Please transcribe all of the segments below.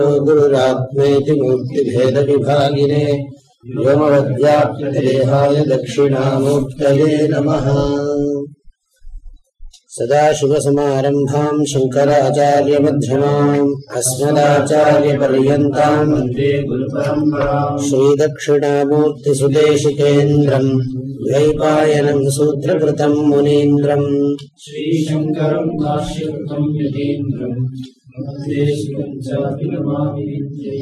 गुरुरात्मेति मूर्तिभेदविभागिने व्योमवद्व्याप्तदेहाय दक्षिणामूर्तये नमः सदाशिवसमारम्भाम् शङ्कराचार्यमध्यमाम् अस्मदाचार्यपर्यन्ताम् वन्दे गुरुपरम्पराम् श्रीदक्षिणामूर्तिसुदेशिकेन्द्रम् द्वैपायनम् सूत्रकृतम् मुनीन्द्रम् श्रीशङ्करम् दास्यकृतम् यतीन्द्रम् मद्देशिकम् चापि नमामि विद्ये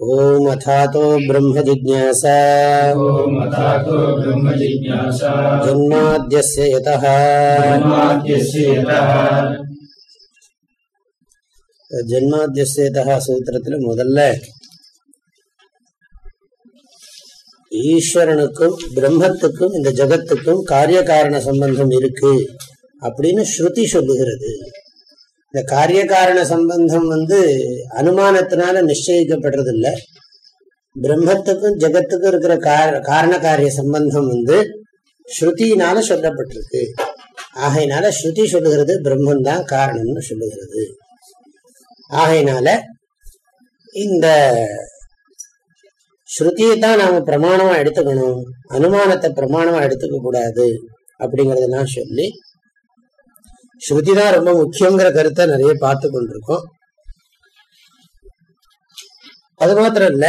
ॐ अथातो ब्रह्मजिज्ञासा मथातो ब्रह्मजिज्ञासा जन्माद्यस्य यतः जन्माद्यस्य यतः ஜென்மாத்தியசேதா சூத்திரத்துல முதல்ல ஈஸ்வரனுக்கும் பிரம்மத்துக்கும் இந்த ஜகத்துக்கும் காரிய காரண சம்பந்தம் இருக்கு அப்படின்னு ஸ்ருதி சொல்லுகிறது இந்த காரிய காரண சம்பந்தம் வந்து அனுமானத்தினால நிச்சயிக்கப்படுறது இல்லை பிரம்மத்துக்கும் ஜெகத்துக்கும் இருக்கிற காரண காரிய சம்பந்தம் வந்து ஸ்ருதியினால சொல்லப்பட்டிருக்கு. ஆகையினால ஸ்ருதி சொல்லுகிறது பிரம்மந்தான் காரணம்னு சொல்லுகிறது. ஆகையினால இந்த ஸ்ருதியை தான் நாம பிரமாணமா எடுத்துக்கணும். அனுமானத்தை பிரமாணமா எடுத்துக்க கூடாது அப்படிங்கறதெல்லாம் சொல்லி ஸ்ருதி தான் ரொம்ப முக்கியங்கிற கருத்தை நிறைய பார்த்து கொண்டிருக்கோம். அது மாத்திரம் இல்ல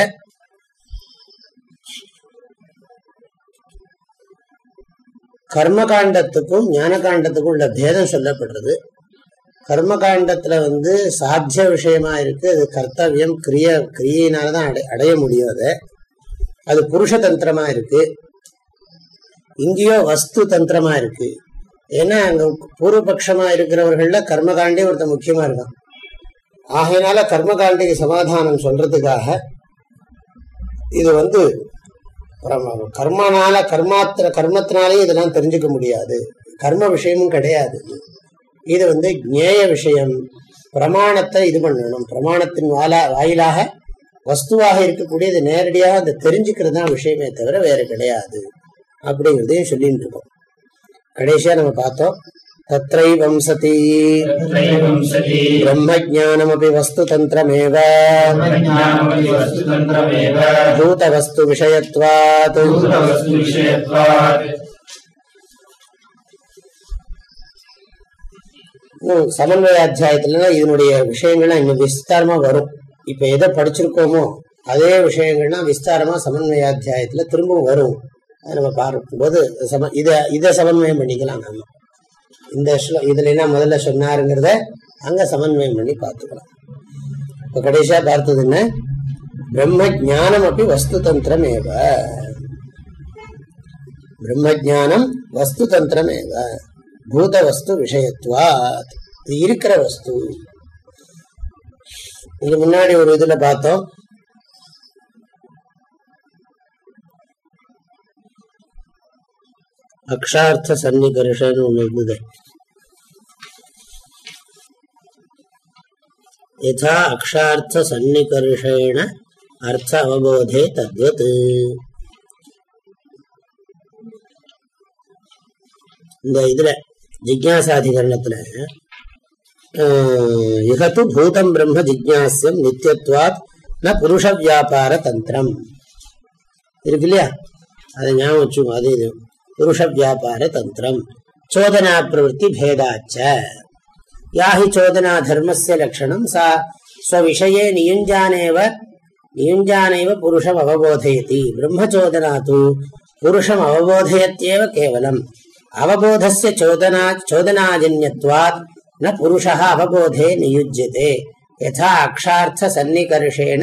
கர்மகாண்டத்துக்கும் ஞான காண்டத்துக்கும் உள்ள பேதம் சொல்லப்படுறது. கர்மகாண்டத்துல வந்து சாத்திய விஷயமா இருக்கு அது கர்த்தவியம் கிரிய கிரியினாலதான் அடை அடைய முடியும் அதை. அது புருஷ தந்திரமா இருக்கு. இங்கேயோ வஸ்து தந்திரமா இருக்கு. ஏன்னா அங்க பூர்வபக்ஷமா இருக்கிறவர்கள கர்மகாண்டே ஒருத்தர் முக்கியமா இருக்கான். ஆகையினால கர்மகாண்டிக்கு சமாதானம் சொல்றதுக்காக இது வந்து கர்மனால கர்மாத்திர கர்மத்தினாலே இதெல்லாம் தெரிஞ்சுக்க முடியாது. கர்ம விஷயமும் கிடையாது. இது வந்து ஞேய விஷயம். பிரமாணத்தை இது பண்ணணும். பிரமாணத்தின் வாலா வாயிலாக வஸ்துவாக இருக்கக்கூடியது நேரடியாக அதை தெரிஞ்சுக்கிறது தான் விஷயமே தவிர வேற கிடையாது. அப்படிங்கிறதையும் சொல்லிட்டு இருக்கோம். கடைசியா நம்ம பார்த்தோம். தத்ரை வம்சதி பிரம்மஜானமபி வஸ்து தந்திரமேவ பூத வஸ்து விஷயத்வாத். சமன்வய அத்தியாயத்துல இதனுடைய விஷயங்கள்லாம் இன்னும் விஸ்தாரமா வரும். இப்ப எதை படிச்சிருக்கோமோ அதே விஷயங்கள்லாம் விஸ்தாரமா சமன்வயாத்தியாயத்துல திரும்பவும் வரும். நம்ம பார்க்கும்போது சம இதை இதை சமன்வயம் பண்ணிக்கலாம் நம்ம. இந்த இதுல என்ன முதல்ல சொன்னாருங்கிறத அங்க சமன்வயம் பண்ணி பார்த்துக்கலாம். இப்ப கடைசியா பார்த்தது என்ன? பிரம்ம ஜானம் அப்படி வஸ்து தந்திரம் ஏவ. பிரம்ம ஜானம் வஸ்து தந்திரம் ஏவ. பூத வஸ்து விஷயத்துவாத். இது இருக்கிற வஸ்து. இது முன்னாடி ஒரு இதுல பார்த்தோம். அக்ஷார்த்த சன்னிகர்ஷன்னு ஒண்ணு இருந்தது யதா அக்ஷார்த்த சன்னிகர்ஷேண அர்த்த அவபோதே தத்வத் இந்த இதுல ஜிக்யாசாதிகரணத்துல ஆஹ், இகத்து பூதம் பிரம்ம ஜிக்யாசியம் நித்தியத்வாத் ந புருஷ வியாபார தந்திரம் இருக்கு இல்லையா அதை ஞாபகம் வச்சுக்கோ அது இது புருஷ வியாபார தந்திரம் சோதனா பிரவருத்தி பேதாச்ச யாஹி சோதனா தர்மஸ்ய லட்சணம் சா ஸ்வவிஷயே நியுஞ்சானேவ நியுஞ்சானைவ புருஷம் அவபோதயதி பிரம்மச்சோதனா தூ புருஷம் அவபோதயத்யேவ கேவலம் அவபோதஸ்ய சோதனா சோதனாஜன்யத்வாத் ந புருஷா அவபோதே நியுஜ்யதே யதா அக்ஷார்த்த சன்னிகர்ஷேண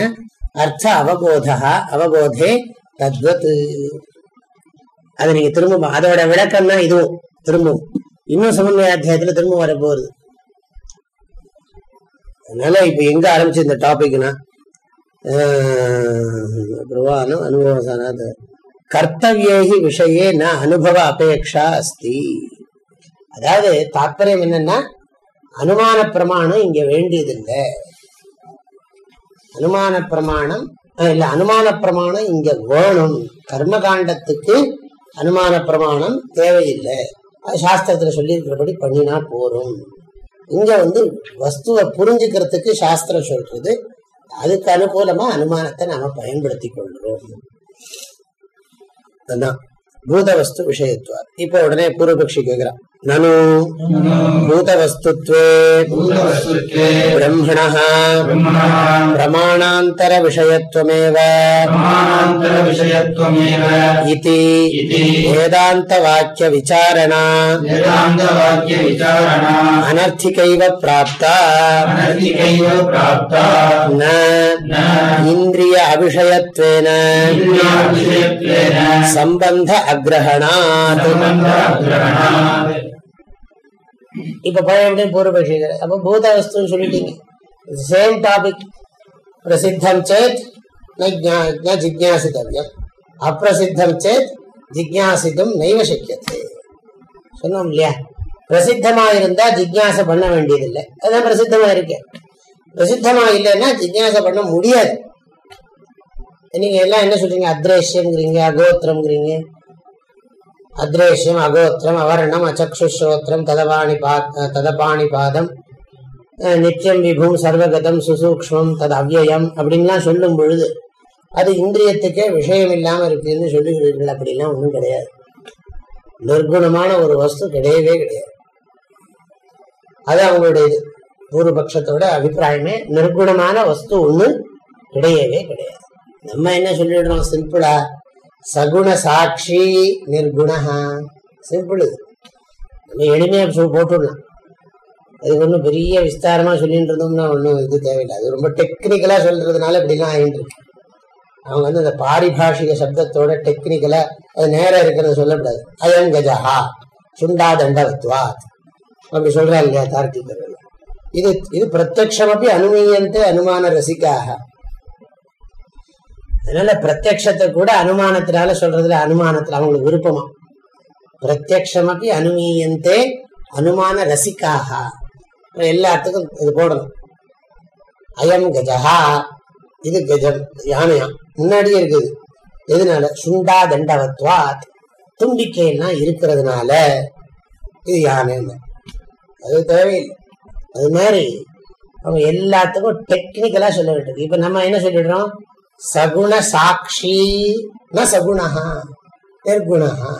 அர்த்த அவபோதா அவபோதே தத்வத் அது நீங்க திரும்ப அதோட விளக்கம் தான் இதுவும் திரும்பவும். இன்னும் சமன்வய அத்தியாயத்துல திரும்ப வரப்போகுது. அதனால இப்ப எங்க ஆரம்பிச்சு இந்த டாபிக்னா பிரவானம் அனுபவசானாத் கர்த்தவியேகி விஷயே ந அனுபவ அபேக்ஷா அஸ்தி. அதாவது தாற்பயம் என்னன்னா அனுமான பிரமாணம் இங்க வேண்டியதில்லை. அனுமான பிரமாணம் இல்ல அனுமான பிரமாணம் இங்க வேணும். கர்மகாண்டத்துக்கு அனுமான பிரமாணம் தேவையில்லை. அது சாஸ்திரத்துல சொல்லியிருக்கிறபடி பண்ணினா போரும். இங்க வந்து வஸ்துவை புரிஞ்சுக்கிறதுக்கு சாஸ்திரம் சொல்றது. அதுக்கு அனுகூலமா அனுமானத்தை நாம பயன்படுத்தி கொள்கிறோம். அதான் பூதவஸ்து விஷயத்துவா இப்ப உடனே பூர்வபக்ஷி கேட்கிறான் ननु भूतवस्तुत्वे ब्रह्मणः प्रमाणान्तरविषयत्वमेव इति वेदान्तवाक्यविचारणा अनर्थिकैव प्राप्ता न इन्द्रिय अविषयत्वेन सम्बन्ध अग्रहणात् இப்ப பழைய பூர்வபக்ஷி அப்ப பூதவஸ்துன்னு சொல்லிட்டீங்க. சேம் டாபிக் பிரசித்தம் சேத் ந அப்பிரசித்தம் சேத் ஜிக்ஞாசித்தும் நைவ சக்கியத்தை சொன்னோம் இல்லையா? பிரசித்தமா இருந்தா ஜிக்யாசை பண்ண வேண்டியதில்லை. அதான் பிரசித்தமா இருக்கேன் பிரசித்தமா இல்லைன்னா ஜிக்யாசை பண்ண முடியாது. நீங்க எல்லாம் என்ன சொல்றீங்க? அத்ரேஷ்யம்ங்கிறீங்க அகோத்திரம்ங்கிறீங்க. அத்ரேஷ்யம் அகோத்திரம் அவர்ணம் அச்சுஸ்ரோத்திரம் ததபாணி பா ததபாணி பாதம் அஹ் நித்தியம் விபும் சர்வகதம் சுசூக்மம் தது அவ்யயம் அப்படின்லாம் சொல்லும் பொழுது அது இந்திரியத்துக்கே விஷயம் இல்லாமல் இருக்குன்னு சொல்லுகிறீர்கள் அப்படிலாம் ஒண்ணும் கிடையாது. நிர்குணமான ஒரு வஸ்து கிடையவே கிடையாது. அது அவங்களுடைய இது பூர்வபக்ஷத்தோட அபிப்பிராயமே நிர்குணமான வஸ்து ஒன்று கிடையவே கிடையாது. நம்ம என்ன சொல்லிடுறோம்? சிம்பிளா சகுண சாட்சி நிர்குணஹா. சிம்பிள் இது. நம்ம எளிமையாக போட்டுடலாம். அது ஒன்றும் பெரிய விஸ்தாரமாக சொல்லிட்டு இருந்தோம்னா ஒன்றும் இது தேவையில்லை. அது ரொம்ப டெக்னிக்கலாக சொல்றதுனால இப்படிலாம் ஆகிட்டு இருக்கு அவங்க வந்து அந்த பாரிபாஷிக சப்தத்தோட டெக்னிக்கலாக அது நேராக இருக்கிறத சொல்லக்கூடாது. அயம் கஜஹா சுண்டா தண்டவத்வாத் அப்படி சொல்றாங்க இல்லையா தார்க்கிகர்கள். இது இது பிரத்யக்ஷமப்பி அனுமீயந்தே அனுமான ரசிக்காக அதனால பிரத்யக்ஷத்தை கூட அனுமானத்தினால சொல்றதுல அனுமானத்துல அவங்களுக்கு விருப்பமா? பிரத்யக்ஷமப்பி அனுமீயந்தே அனுமான ரசிக்காக. எல்லாத்துக்கும் இது போடணும். அயம் கஜஹா இது கஜம் யானையா? முன்னாடியே இருக்குது. எதனால? சுண்டா தண்டவத்வாத். தும்பிக்கைன்னா இருக்கிறதுனால இது யானை அது தேவையில்லை. அது மாதிரி. அவங்க எல்லாத்துக்கும் டெக்னிக்கலா சொல்ல வேண்டியது இப்ப நம்ம என்ன சொல்லிடுறோம்? சகுண சாட்சி ந சகுணஹா நிர்குணஹா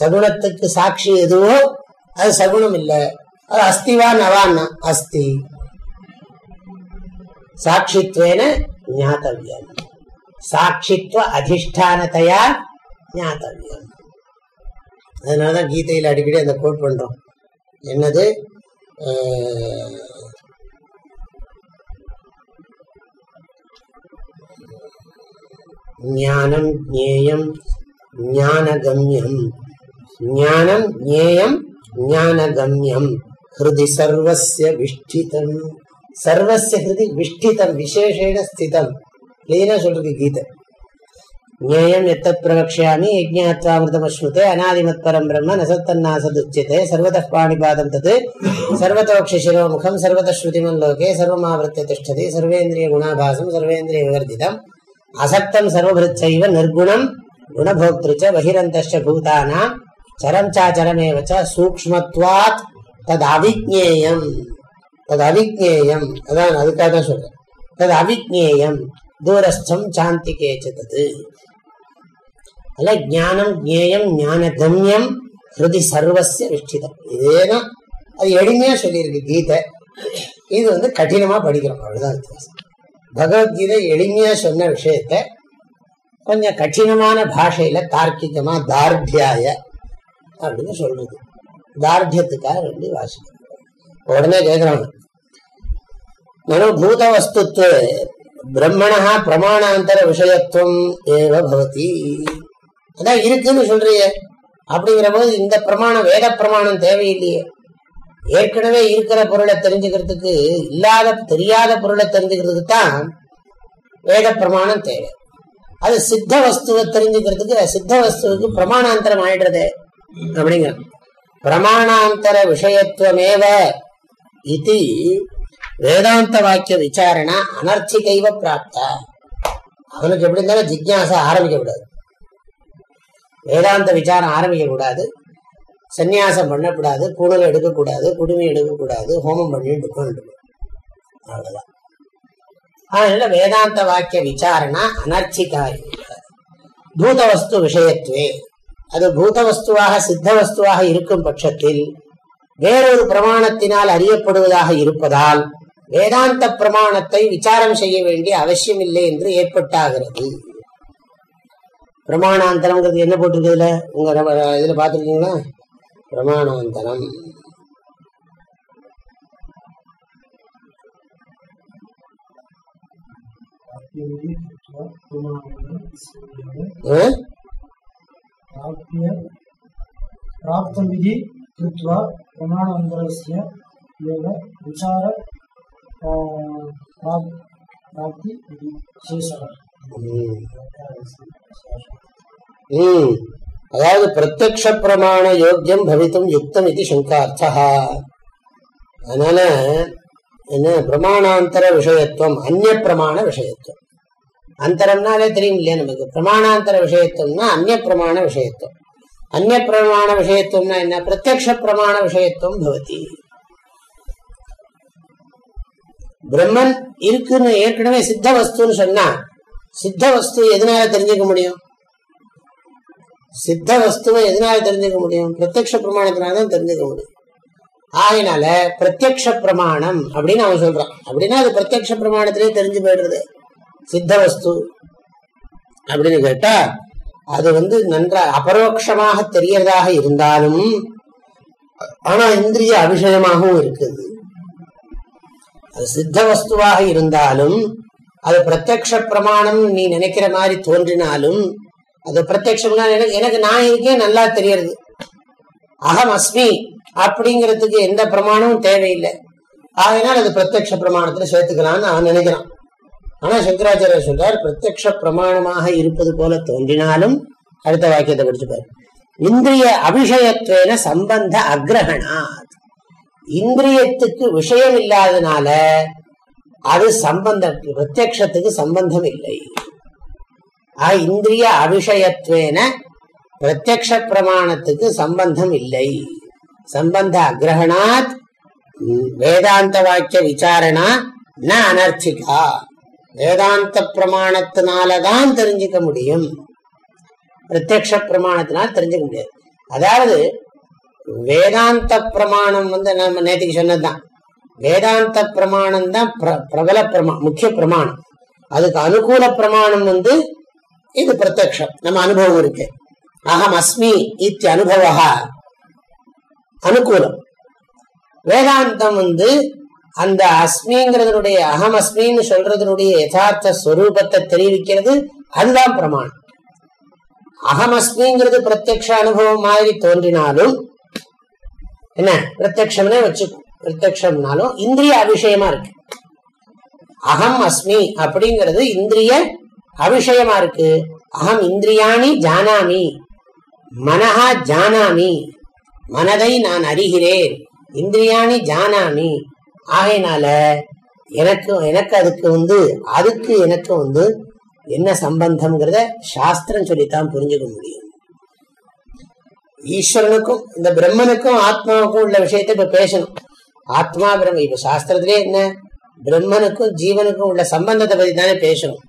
சகுணத்துக்கு சாட்சி எதுவோ அது சகுணம் இல்லை. அது அஸ்திவா நவான் அஸ்தி. சாட்சித்வேன ஞாத்தவியம். சாட்சித்வ அதிஷ்டானத்தையா ஞாத்தவியம். அதனாலதான் கீதையில் அடிக்கடி அந்த கோட் பண்றோம். என்னது? ஞானம் ஞேயம் ஞானகம்யம். ஞானம் ஞேயம் ஞானகம்யம். ஹிருதி சர்வசிய விஷ்டிதம். சர்வசிய ஹிருதி விஷ்டிதம் விசேஷேன ஸ்திதம். கிளீனா சொல்றது கீதை. ஞேயம் எத்த பிரவக்ஷாமி யஜ்ஞாத்வாமிருதமஸ்னுதே அநாதிமத் பரம் பிரம்ம நசத்தன்னாசதுச்சியதே சர்வத பாணிபாதம் தது சர்வதோக்ஷிரோமுகம் சர்வத ஸ்ருதிமன் லோகே சர்வமாவிருத்திய திஷ்டதி சர்வேந்திரிய குணாபாசம் சர்வேந்திரிய விவர்ஜிதம் அசக்தம் சர்வபிருச்சைவ நிர்குணம் குணபோக்திருச்ச பகிரந்தச்ச பூதானாம் சரம் சாச்சரமேவ ச தது அவிஜ்ஞேயம் தது அவிஜ்ஞேயம் அதான் அதுக்காக தான் சொல்றேன். தது அவிஜ்ஞேயம் தூரஸ்தம் சாந்தி கேச்சது அல்ல ஜானம் ஜேயம் ஞான கம்யம் ஹிருதி சர்வசிய விஷ்டிதம். இதேதான் அது எளிமையா சொல்லியிருக்கு கீதை. இது வந்து கடினமா படிக்கிறோம். அவ்வளவுதான் வித்தியாசம். பகவத்கீதை எளிமையா சொன்ன விஷயத்த கொஞ்சம் கடினமான பாஷையில தார்க்கிகமா தார்டியாய அப்படின்னு சொல்றது. தார்டியத்துக்காக வேண்டி வாசிக்கணும் உடனே கேட்கிறாங்க மனோ பூத பிரம்மணா பிரமாணாந்தர விஷயத்துவம் ஏவ பவதி. அதான் இருக்குன்னு சொல்றிய. அப்படிங்கிற போது இந்த பிரமாணம் வேத பிரமாணம் தேவையில்லையே. ஏற்கனவே இருக்கிற பொருளை தெரிஞ்சுக்கிறதுக்கு இல்லாத தெரியாத பொருளை தெரிஞ்சுக்கிறதுக்கு தான் வேத பிரமாணம் தேவை. அது சித்த வஸ்துவை தெரிஞ்சுக்கிறதுக்கு சித்த வஸ்துவுக்கு பிரமாணாந்தரம் ஆயிடுறது அப்படிங்கிற. பிரமாணாந்தர விஷயத்துவமேவ இது வேதாந்த வாக்கிய விசாரணா அனர்த்திகைவ பிராப்தா. அவனுக்கு எப்படி இருந்தாலும் ஜிக்யாசா ஆரம்பிக்க கூடாது வேதாந்த விசாரம் ஆரம்பிக்க கூடாது சந்நியாசம் பண்ணக்கூடாது கூடல் எடுக்கக்கூடாது குடுமி எடுக்கக்கூடாது ஹோமம் பண்ணிட்டு இருக்கணும் அவ்வளவுதான். அதனால வேதாந்த வாக்கிய விசாரணா அனர்ச்சிகாரி பூத வஸ்து விஷயத்துவே அது பூத வஸ்துவாக சித்த வஸ்துவாக இருக்கும் பட்சத்தில் வேறொரு பிரமாணத்தினால் அறியப்படுவதாக இருப்பதால் வேதாந்த பிரமாணத்தை விசாரம் செய்ய வேண்டிய அவசியம் இல்லை என்று ஏற்பட்டாகிறது. பிரமாணாந்தரம்ங்கிறது என்ன போட்டிருக்குதுல? உங்க நம்ம இதுல பாத்துருக்கீங்களா प्रमाणान्तरम्। प्राप्तमिति कृत्वा प्रमाणान्तरस्य एव विचार प्राप्ति हम्म। शेषः। हम्म। அதாவது பிரத்யக்ஷ பிரமாண யோக்கியம் பவித்தும் யுக்தம் இது சங்கார்த்தா அதனால என்ன பிரமாணாந்தர விஷயத்துவம் அந்நிய பிரமாண விஷயத்துவம். அந்தரம்னாலே தெரியும் இல்லையா நமக்கு? பிரமாணாந்தர விஷயத்துவம்னா அந்நிய பிரமாண விஷயத்துவம். அந்நிய பிரமாண விஷயத்துவம்னா என்ன? பிரத்யக்ஷ பிரமாண விஷயத்துவம் பவதி. பிரம்மன் இருக்குன்னு ஏற்கனவே சித்த வஸ்துன்னு சொன்னா சித்த வஸ்து எதனால தெரிஞ்சுக்க முடியும்? சித்த வஸ்துவை எதனால தெரிஞ்சுக்க முடியும்? பிரத்யக்ஷ பிரமாணத்தினால்தான் தெரிஞ்சுக்க முடியும். ஆகினால பிரத்யக்ஷ பிரமாணம் அப்படின்னு அவன் சொல்றான். அப்படின்னா அது பிரத்யக்ஷ பிரமாணத்திலே தெரிஞ்சு போயிடுறது. சித்த வஸ்து அப்படின்னு கேட்டா அது வந்து நன்றா அபரோக்ஷமாக தெரியறதாக இருந்தாலும் ஆனா இந்திரிய அபிஷயமாகவும் இருக்குது. அது சித்த வஸ்துவாக இருந்தாலும் அது பிரத்யக்ஷ பிரமாணம் நீ நினைக்கிற மாதிரி தோன்றினாலும் அது பிரத்யக்ஷம்னா எனக்கு எனக்கு நான் இருக்கே நல்லா தெரியறது. அகம் அஸ்மி அப்படிங்கிறதுக்கு எந்த பிரமாணமும் தேவையில்லை. ஆகினால் அது பிரத்யட்ச பிரமாணத்துல சேர்த்துக்கலாம்னு நான் நினைக்கிறான். ஆனா சங்கராச்சாரியர் சொல்றார் பிரத்யட்ச பிரமாணமாக இருப்பது போல தோன்றினாலும் அடுத்த வாக்கியத்தை படிச்சுப்பாரு. இந்திரிய அபிஷயத்துவேன சம்பந்த அக்ரஹணாத் இந்திரியத்துக்கு விஷயம் இல்லாதனால அது சம்பந்தம் பிரத்யக்ஷத்துக்கு சம்பந்தம் இல்லை. ஆ இந்திரிய அபிஷயத்துவேன பிரத்யக்ஷ பிரமாணத்துக்கு சம்பந்தம் இல்லை சம்பந்த அக்ரஹணாத் வேதாந்த வாக்கிய விசாரணா ந அனர்த்திகா. வேதாந்த பிரமாணத்தினாலதான் தெரிஞ்சுக்க முடியும். பிரத்யக்ஷ பிரமாணத்தினால் தெரிஞ்சுக்க முடியாது. அதாவது வேதாந்த பிரமாணம் வந்து நம்ம நேற்றுக்கு சொன்னதுதான். வேதாந்த பிரமாணம் தான் பிர- பிரபல பிரமா முக்கிய பிரமாணம். அதுக்கு அனுகூல பிரமாணம் வந்து இது பிரத்யம் நம்ம அனுபவம் இருக்கு. அகம் அஸ்மி இத்தி அனுபவ அனுகூலம். வேதாந்தம் வந்து அந்த அஸ்மிங்கிறதுடைய அகம் அஸ்மின்னு சொல்றதனுடைய யதார்த்த ஸ்வரூபத்தை தெரிவிக்கிறது. அதுதான் பிரமாணம். அகம் அஸ்மிங்கிறது பிரத்யக்ஷ அனுபவம் மாதிரி தோன்றினாலும் என்ன? பிரத்யக்ஷம்னே வச்சுக்கும் பிரத்யக்ஷம்னாலும் இந்திரிய அபிஷயமா இருக்கு. அகம் அஸ்மி அப்படிங்கிறது இந்திரிய அவிஷயமா இருக்கு. அகம் இந்திரியாணி ஜானாமி. மனஹா ஜானாமி. மனதை நான் அறிகிறேன். இந்திரியாணி ஜானாமி. ஆகையினால எனக்கு எனக்கு அதுக்கு வந்து அதுக்கு எனக்கு வந்து என்ன சம்பந்தம்ங்கிறத சாஸ்திரம் சொல்லித்தான் புரிஞ்சுக்க முடியும். ஈஸ்வரனுக்கும் இந்த பிரம்மனுக்கும் ஆத்மாவுக்கும் உள்ள விஷயத்த இப்ப பேசணும். ஆத்மா பிரம்ம இப்ப சாஸ்திரத்திலே என்ன? பிரம்மனுக்கும் ஜீவனுக்கும் உள்ள சம்பந்தத்தை பத்தி தானே பேசணும்.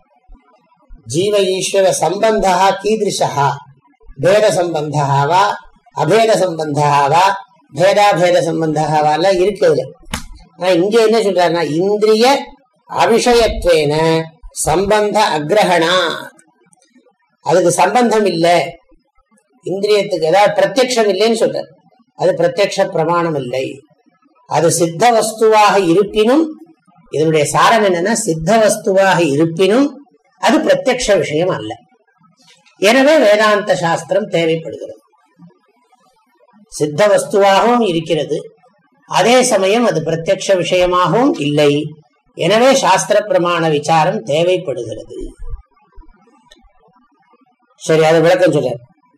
ஜீவ ஈஸ்வர சம்பந்தா கீதிருஷா பேத சம்பந்தாவா அபேத சம்பந்தாவா பேதாபேத சம்பந்தா இருக்கு அதுல. ஆனா இங்க என்ன சொல்றாருன்னா இந்திரிய அபிஷயத்வேன சம்பந்த அக்ரஹணா. அதுக்கு சம்பந்தம் இல்லை. இந்திரியத்துக்கு ஏதாவது பிரத்யக்ஷம் இல்லைன்னு சொல்றார். அது பிரத்யக்ஷ பிரமாணம் இல்லை. அது சித்த வஸ்துவாக இருப்பினும் இதனுடைய சாரம் என்னன்னா சித்த வஸ்துவாக இருப்பினும் அது பிரத்யக்ஷ விஷயம் அல்ல எனவே வேதாந்த சாஸ்திரம் தேவைப்படுகிறது. சித்த வஸ்துவாகவும் இருக்கிறது. அதே சமயம் அது பிரத்யக்ஷ விஷயமாகவும் இல்லை. எனவே சாஸ்திர பிரமாண விசாரம் தேவைப்படுகிறது. சரி அது விளக்கம் சொல்ற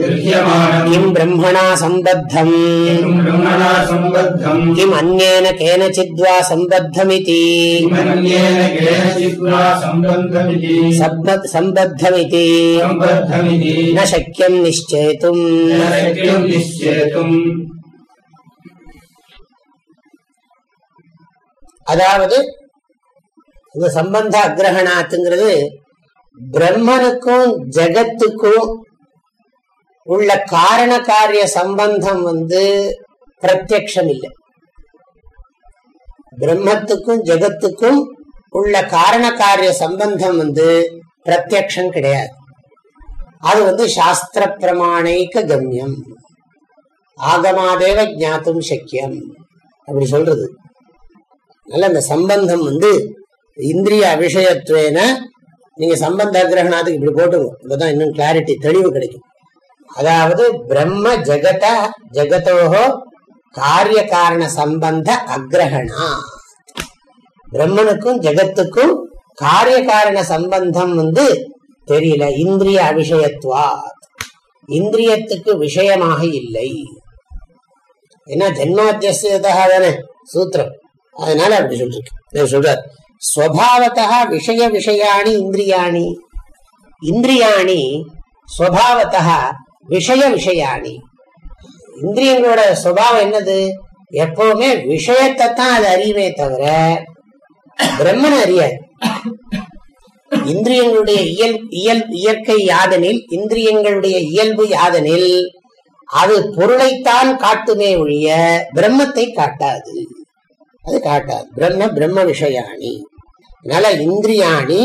गृह्यमाणम् किं ब्रह्मणा सम्बद्धम् किं ब्रह्मणा सम्बद्धम् किम् अन्येन केनचिद्वा सम्बद्धमिति किमन्येन केनचिद्वा सम्बद्धमिति सम्बद्- सम्बद्धमिति सम्बद्धमिति न शक्यं निश्चेतुम् न शक्यं निश्चेतुम् அதாவது இந்த சம்பந்த அக்கிரகணாத்துங்கிறது பிரம்மனுக்கும் ஜெகத்துக்கும் உள்ள காரண காரிய சம்பந்தம் வந்து பிரத்யக்ஷம் இல்லை பிரம்மத்துக்கும் ஜெகத்துக்கும் உள்ள காரண காரிய சம்பந்தம் வந்து பிரத்யக்ஷம் கிடையாது. அது வந்து சாஸ்திர பிரமாணைக்க கம்யம். ஆகமாதேவ ஞாத்தும் சக்கியம். அப்படி சொல்றது. அதனால அந்த சம்பந்தம் வந்து இந்திரிய அபிஷயத்துவேன நீங்க சம்பந்த கிரகணாத்துக்கு இப்படி போட்டுங்க இப்பதான் இன்னும் கிளாரிட்டி தெளிவு கிடைக்கும். அதாவது பிரம்ம ஜெகத ஜெகதோஹோ காரிய காரண சம்பந்த அக்ரஹணா பிரம்மனுக்கும் ஜெகத்துக்கும் காரிய காரண சம்பந்தம் வந்து தெரியல இந்திரிய அபிஷயத்துவா இந்திரியத்துக்கு விஷயமாக இல்லை. ஏன்னா ஜென்மாத்தியஸ்தா தானே சூத்திரம். அதனால அப்படி சொல்லிருக்கு. சொல்றார் ஸ்வபாவத்தா விஷய விஷயாணி இந்திரியாணி. இந்திரியாணி ஸ்வபாவத்தா விஷய விஷயாணி இந்திரியங்களோட சுபாவம் என்னது? எப்பவுமே விஷயத்தை தான் அது அறியுமே தவிர பிரம்மன் அறியாது. இந்திரியங்களுடைய இயல் இயல் இயற்கை யாதனில் இந்திரியங்களுடைய இயல்பு யாதனில் அது பொருளைத்தான் காட்டுமே ஒழிய பிரம்மத்தை காட்டாது. அது காட்டாது. பிரம்ம பிரம்ம விஷயாணி. அதனால இந்திரியாணி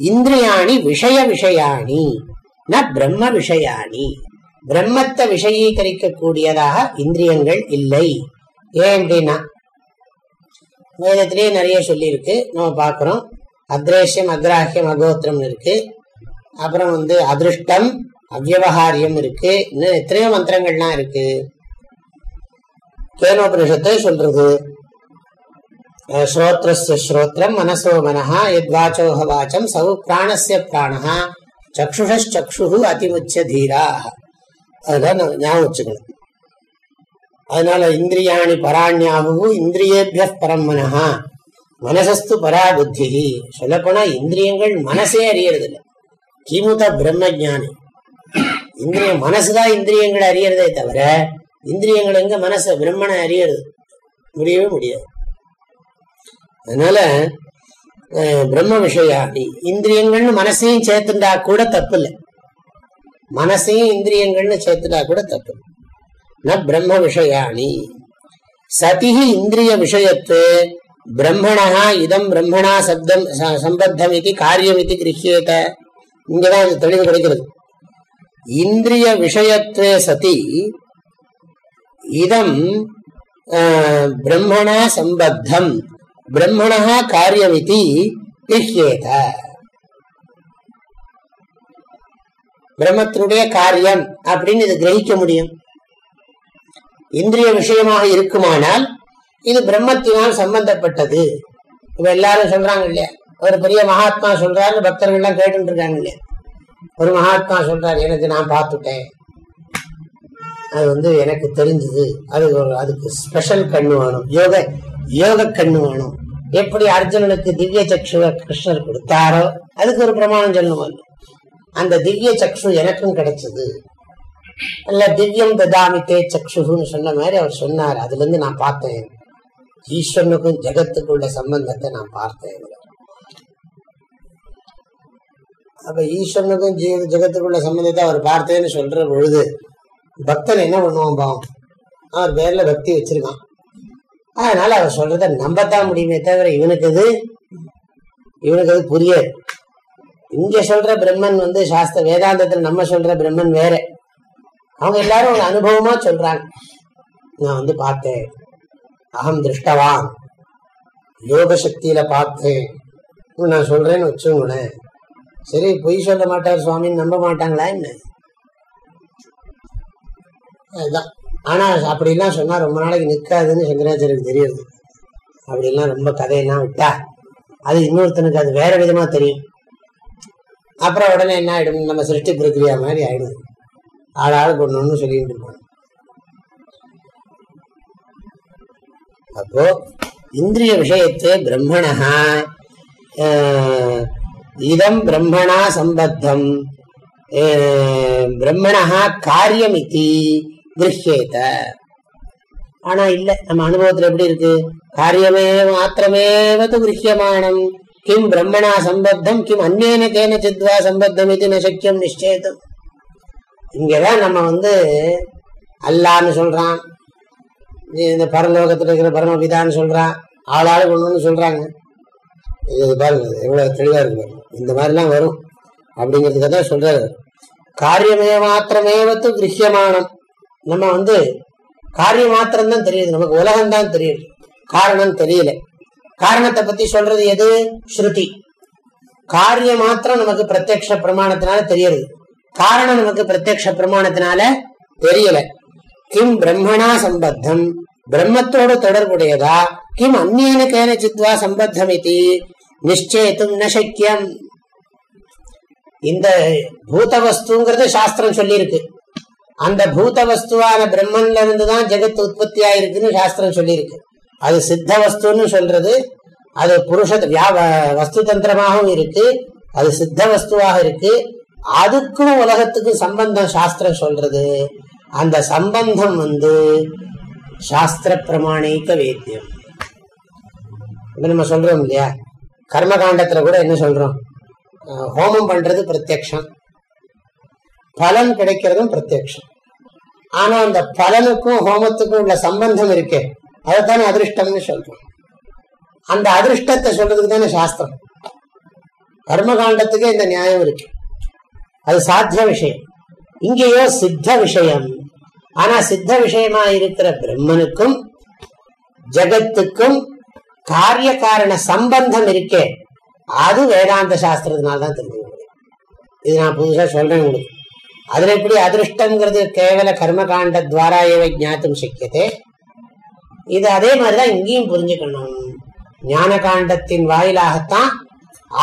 இந்திரியாணி விஷய விஷயாணி. ந பிரம்ம விஷயாணி. பிரம்மத்தை விஷயீகரிக்க கூடியதாக இந்திரியங்கள் இல்லை. ஏன் அப்படின்னா வேதத்திலேயே நிறைய சொல்லியிருக்கு. நம்ம பார்க்குறோம். அத்ரேஷ்யம் அக்ராஹியம் அகோத்திரம் இருக்கு. அப்புறம் வந்து அதிருஷ்டம் அவ்வகாரியம் இருக்கு. இன்னும் எத்தனையோ மந்திரங்கள்லாம் இருக்கு. கேனோபனிஷத்தை சொல்றது. ஸ்ரோத்ரஸ்ய ஸ்ரோத்ரம் மனசோ மனஹா எத்வாச்சோஹ வாச்சம் சவு பிராணஸ்ய பிராணஹா சக்ஷுஷக்ஷு அதிமுச்ச தீரா அதுதான் ஞாபகம் வச்சுக்கணும் அதனால இந்திரியாணி பராண்யாவு இந்திரியேபிய பரம்மனஹா. மனசஸ்து பரா புத்தி சொல்லப்போனா இந்திரியங்கள் மனசே அறியறது இல்லை கிமுத பிரம்ம ஜானி இந்திரிய மனசுதான் இந்திரியங்களை அறியறதே தவிர இந்திரியங்கள் எங்க மனசு பிரம்மனை அறியறது? முடியவே முடியாது. அதனால பிரம்ம விஷயாணி இந்திரியங்கள்னு மனசையும் சேர்த்துட்டா கூட தப்பு இல்லை மனசையும் இந்திரியங்கள்னு சேர்த்துட்டா கூட தப்பு. ந பிரம்ம விஷயாணி. சதிஹி இந்திரிய விஷயத்து பிரம்மணா இதம் பிரம்மணா சப்தம் சம்பத்தம் இது காரியம் இது கிரகியேத இங்கதான் இது தெளிவு கிடைக்கிறது. இந்திரிய விஷயத்வே சதி இதம் பிரம்மணா சம்பத்தம். பிரம்மணா காரியம் இது கிரகியேத பிரம்மத்தினுடைய காரியம் அப்படின்னு இது கிரகிக்க முடியும். இந்திரிய விஷயமாக இருக்குமானால் இது பிரம்மத்தினால் சம்பந்தப்பட்டது. இப்ப எல்லாரும் சொல்றாங்க இல்லையா? ஒரு பெரிய மகாத்மா சொல்றாரு பக்தர்கள் எல்லாம் கேட்டு இருக்காங்க இல்லையா? ஒரு மகாத்மா சொல்றாரு எனக்கு நான் பார்த்துட்டேன். அது வந்து எனக்கு தெரிஞ்சது. அது ஒரு அதுக்கு ஸ்பெஷல் கண்ணு வேணும். யோக யோக கண்ணு வேணும். எப்படி அர்ஜுனனுக்கு திவ்ய சக்ஷுவ கிருஷ்ணர் கொடுத்தாரோ அதுக்கு ஒரு பிரமாணம் சொல்லுவாங்க அந்த திவ்ய சக்ஷு எனக்கும் கிடைச்சது. அல்ல திவ்யம் ததாமி தே சக்ஷுன்னு சொன்ன மாதிரி அவர் சொன்னார். அதுல இருந்து நான் பார்த்தேன். ஈஸ்வரனுக்கும் ஜெகத்துக்குள்ள சம்பந்தத்தை நான் பார்த்தேன். அப்ப ஈஸ்வரனுக்கும் ஜீ- ஜெகத்துக்குள்ள சம்பந்தத்தை அவர் பார்த்தேன்னு சொல்ற பொழுது பக்தன் என்ன பண்ணுவான் பாவம்? அவர் பேர்ல பக்தி வச்சிருக்கான். அதனால அவர் சொல்றத நம்பத்தான் முடியுமே தவிர இவனுக்கு அது இவனுக்கு அது புரியாது. இங்க சொல்ற பிரம்மன் வந்து சாஸ்திர வேதாந்தத்துல நம்ம சொல்ற பிரம்மன் வேற. அவங்க எல்லாரும் ஒரு அனுபவமா சொல்றாங்க. நான் வந்து பார்த்தேன். அகம் திருஷ்டவான் யோக சக்தியில பார்த்தேன் நான் சொல்றேன்னு வச்சுங்களேன் சரி பொய் சொல்ல மாட்டார் சுவாமின்னு நம்ப மாட்டாங்களா என்ன? அதுதான். ஆனா அப்படிலாம் சொன்னா ரொம்ப நாளைக்கு நிக்காதுன்னு சங்கராச்சாரியருக்கு தெரியுது. அப்படிலாம் ரொம்ப கதையெல்லாம் விட்டா அது இன்னொருத்தனுக்கு அது வேற விதமா தெரியும். அப்புறம் உடனே என்ன ஆயிடும்? நம்ம சிருஷ்டி பிரக்கிரியா மாதிரி ஆயிடும். ஆளாளுக்கு ஒன்று சொல்லிட்டு இருப்பாங்க. அப்போ இந்திரிய விஷயத்து பிரம்மணா ஆஹ், இதம் பிரம்மணா சம்பத்தம் ஆஹ், காரியம் இத்தி திருஷ்யேத. ஆனா இல்ல நம்ம அனுபவத்துல எப்படி இருக்கு? காரியமே மாத்திரமேவது திருஷ்யமானம். கிம் பிரம்மணா சம்பத்தம் கிம் அந்நேன கேன சித்வா சம்பத்தம் இது நசக்கியம் நிச்சயத்தம் இங்கதான் நம்ம வந்து அல்லான்னு சொல்றான். இந்த பரலோகத்தில் இருக்கிற பரமபிதான்னு சொல்றான். ஆளாளுக்கு ஒண்ணுன்னு சொல்றாங்க. இது பாருங்க எவ்வளவு தெளிவா இருக்கு இந்த மாதிரிலாம் வரும். அப்படிங்கிறதுக்காக தான் சொல்றாரு. காரியமே மாத்திரமேவத்து கிரஹியமானம். நம்ம வந்து காரியம் மாத்திரம்தான் தெரியுது. நமக்கு உலகம் தான் தெரியுது. காரணம் தெரியல. காரணத்தை பத்தி சொல்றது எது? ஸ்ருதி. காரியம் மாத்திரம் நமக்கு பிரத்யக்ஷ பிரமாணத்தினால தெரியுது. காரணம் நமக்கு பிரத்யக்ஷ பிரமாணத்தினால தெரியல. கிம் பிரம்மணா சம்பத்தம். பிரம்மத்தோடு தொடர்புடையதா? கிம் அந்நியன கேன சித்வா சம்பத்தம் இது நிச்சயத்தும் ந சக்கியம். இந்த பூத வஸ்துங்கிறது சாஸ்திரம் சொல்லியிருக்கு. அந்த பூத வஸ்துவான பிரம்மன்ல இருந்துதான் ஜெகத் உற்பத்தி ஆயிருக்குன்னு சாஸ்திரம் சொல்லியிருக்கு. அது சித்த வஸ்துன்னு சொல்றது அது புருஷ வஸ்து தந்திரமாகவும் இருக்கு அது சித்த வஸ்துவாக இருக்கு அதுக்கும் உலகத்துக்கும் சம்பந்தம் சாஸ்திரம் சொல்றது. அந்த சம்பந்தம் வந்து சாஸ்திர பிரமாணிக்க வேத்தியம். நம்ம சொல்றோம் இல்லையா? கர்மகாண்டத்துல கூட என்ன சொல்றோம்? அஹ் ஹோமம் பண்றது பிரத்யக்ஷம். பலன் கிடைக்கிறதும் பிரத்யக்ஷம். ஆனா அந்த பலனுக்கும் ஹோமத்துக்கும் உள்ள சம்பந்தம் இருக்கே. அதைத்தானே அதிருஷ்டம்னு சொல்றோம். அந்த அதிருஷ்டத்தை சொல்றதுக்கு தானே சாஸ்திரம். கர்மகாண்டத்துக்கே இந்த நியாயம் இருக்கு. அது சாத்திய விஷயம். இங்கேயோ சித்த விஷயம். ஆனா சித்த விஷயமா இருக்கிற பிரம்மனுக்கும் ஜகத்துக்கும் காரிய காரண சம்பந்தம் இருக்கே. அது வேதாந்த சாஸ்திரத்தினால தான் தெரிஞ்சுக்க முடியும் இது நான் புதுசா சொல்றேன் உங்களுக்கு. அதுல எப்படி அதிருஷ்டங்கிறது கேவல கர்மகாண்ட துவாரா ஏவ ஞாத்தும் சக்கியதே இது அதே மாதிரிதான் இங்கேயும் புரிஞ்சுக்கணும். ஞான காண்டத்தின் வாயிலாகத்தான்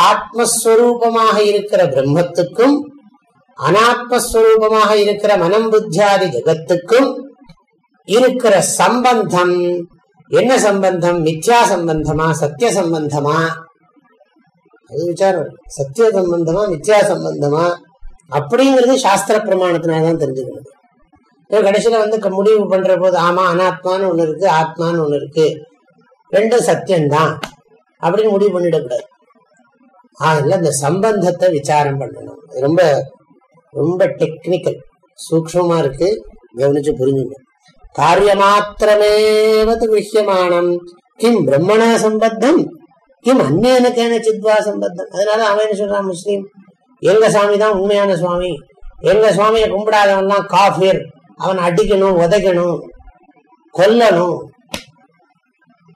ஆத்மஸ்வரூபமாக இருக்கிற பிரம்மத்துக்கும் அனாத்மஸ்வரூபமாக இருக்கிற மனம் புத்தியாதி ஜகத்துக்கும் இருக்கிற சம்பந்தம். என்ன சம்பந்தம்? மித்யா சம்பந்தமா? சத்திய சம்பந்தமா? அது விசாரம். சத்திய சம்பந்தமா? மித்யா சம்பந்தமா? அப்படிங்கிறது சாஸ்திர பிரமாணத்தினால்தான் தெரிஞ்சுக்கணும் கடைசியில வந்து முடிவு பண்ற போது ஆமா அனாத்மான்னு ஒண்ணு இருக்கு ஆத்மான்னு ஒண்ணு இருக்கு. ரெண்டும் சத்தியம்தான். அப்படின்னு முடிவு பண்ணிடக்கூடாது. அதனால இந்த சம்பந்தத்தை விசாரம் பண்ணணும். ரொம்ப ரொம்ப டெக்னிக்கல் சூக்மமா இருக்கு. கவனிச்சு புரிஞ்சுங்க காரியமாத்திரமேவது விஷயமானம் கிம் பிரம்மணா சம்பத்தம் கிம் அந்நேன சித்வா சம்பத்தம். அதனால அவன் என்ன சொல்றான் முஸ்லீம்? எங்க சாமி தான் உண்மையான சுவாமி. எங்க சுவாமியை கும்பிடாதவன்லாம் காஃபிர். அவன் அடிக்கணும் உதைக்கணும் கொல்லணும்.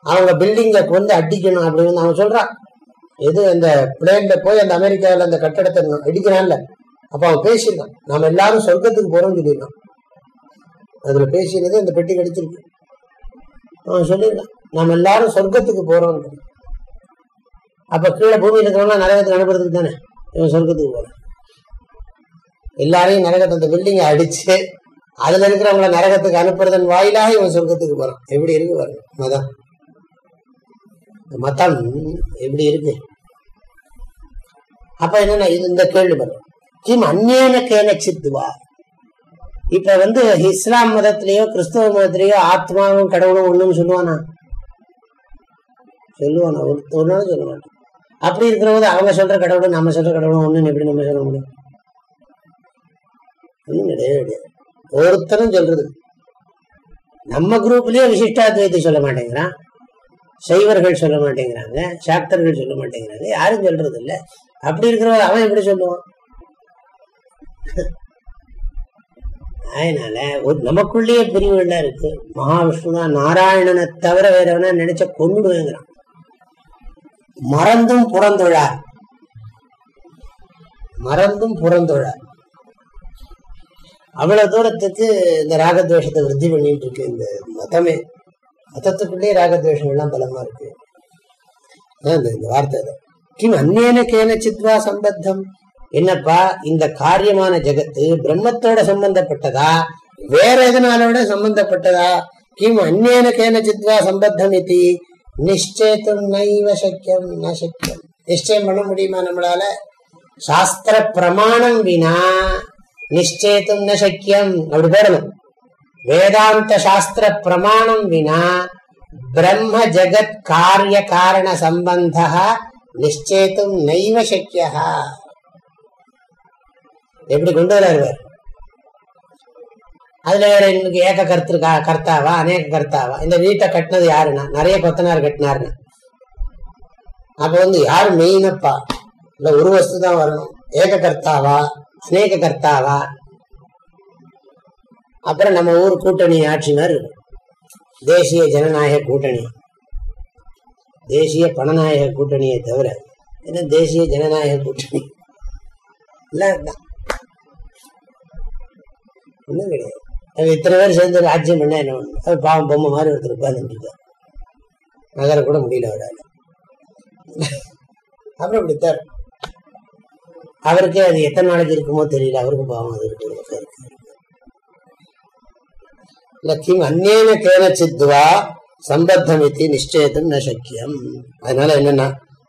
அவங்க பில்டிங்கை கொண்டு அடிக்கணும் அப்படின்னு அவன் சொல்றான். எது அந்த பிளேன்ல போய் அந்த அமெரிக்காவில் அந்த கட்டடத்தை அடிக்கிறான்ல அப்ப அவன் பேசியிருக்கான். நம்ம எல்லாரும் சொர்க்கத்துக்கு போறோம்னு சொல்லியிருக்கான். அதுல பேசினது அந்த பெட்டி கடிச்சிருக்கு. அவன் சொல்லியிருக்கான் நம்ம எல்லாரும் சொர்க்கத்துக்கு போறோம் அப்ப கீழே பூமி இருக்கிறவங்க நரகத்துக்கு அனுப்புறதுக்கு தானே இவன் சொர்க்கத்துக்கு போறான். எல்லாரையும் நரகத்தை அந்த பில்டிங்கை அடிச்சு அதுல இருக்கிறவங்கள நரகத்துக்கு அனுப்புறதன் வாயிலாக இவன் சொர்க்கத்துக்கு போறான். எப்படி இருக்கு பாருங்க. மதம் மதம் எப்படி இருக்கு? அப்ப என்னன்னா இது இந்த கேள்வி வரும் கிம் அந்நேன கேனச்சித்துவா இப்ப வந்து இஸ்லாம் மதத்திலேயோ கிறிஸ்தவ மதத்திலேயோ ஆத்மாவும் கடவுளும் ஒண்ணுன்னு சொல்லுவானா? சொல்லுவானா. ஒரு ஒரு நாளும் சொல்ல மாட்டான். அப்படி இருக்கிறபோது அவங்க சொல்ற கடவுளும் நம்ம சொல்ற கடவுளும் ஒண்ணுன்னு எப்படி நம்ம சொல்ல முடியும்? ஒண்ணும் கிடையவே கிடையாது. ஒருத்தரும் சொல்றது. நம்ம குரூப்லயே விசிஷ்டாத்வைத்தை சொல்ல மாட்டேங்கிறான். சைவர்கள் சொல்ல மாட்டேங்கிறாங்க. சாக்தர்கள் சொல்ல மாட்டேங்கிறாங்க. யாரும் சொல்றது இல்ல அப்படி இருக்கிறவர் அவன் எப்படி சொல்லுவான்? அதனால ஒரு நமக்குள்ளேயே பிரிவுகள்லாம் இருக்கு. மகாவிஷ்ணு தான் நாராயணனை தவிர வேறவனா நினைச்ச கொண்டுடுவேங்கிறான் மறந்தும் புறந்தொழார். மறந்தும் புறந்தொழார். அவ்வளவு தூரத்துக்கு இந்த ராகத்வேஷத்தை விருத்தி பண்ணிட்டு இருக்கு இந்த மதமே. மதத்துக்குள்ளேயே ராகத்வேஷம் எல்லாம் பலமா இருக்கு. இந்த- இந்த வார்த்தை கிம் அந்நேன கேன சித்வா சம்பத்தம். என்னப்பா இந்த காரியமான ஜெகத்து பிரம்மத்தோட சம்பந்தப்பட்டதா? வேற எதனாலோட சம்பந்தப்பட்டதா? கிம் அந்நேன கேன சித்வா சம்பத்தம் இது. நிச்சயத்தும் நைவ சக்கியம் ந சக்கியம். நிச்சயம் பண்ண முடியுமா நம்மளால? சாஸ்திர பிரமாணம் வினா நிச்சயத்தும் ந சக்கியம் அப்படி போடணும் வேதாந்த சாஸ்திர பிரமாணம் வினா பிரம்ம ஜகத் காரிய காரண சம்பந்த நிச்சயத்தும் நைவ சக்கியா எப்படி கொண்டு வருவார் அதுல வேற இன்னைக்கு ஏக கருத்து கர்த்தாவா அநேக கர்த்தாவா இந்த வீட்டை கட்டினது யாருன்னா நிறைய கொத்தனார் கட்டினாருன்னு அப்ப வந்து யாரு மெயினப்பா இல்ல ஒரு வஸ்து தான் வரணும் ஏக கர்த்தாவா அநேக கர்த்தாவா அப்புறம் நம்ம ஊர் கூட்டணி ஆட்சி மாதிரி தேசிய ஜனநாயக கூட்டணி. தேசிய பணநாயக கூட்டணியை தவிர என்ன தேசிய ஜனநாயக கூட்டணி? எல்லாம் இதுதான். கிடையாது. இத்தனை பேர் சேர்ந்து ராஜ்யம் பண்ண என்ன ஒன்று அது பாவம் பொம்மை மாதிரி ஒருத்தர் உட்கார்ந்துட்டு இருக்கார். நகர கூட முடியல அவரால். அப்புறம் இப்படித்தார் அவருக்கே அது எத்தனை நாளைக்கு இருக்குமோ தெரியல அவருக்கும் பாவம் அது இருக்கு இருக்கு, இருக்கு. இல்ல கிம் அந்நேன கேனச்சித்வா சம்பத்தம் இது நிச்சயத்தும் ந சக்கியம் அதனால என்னன்னா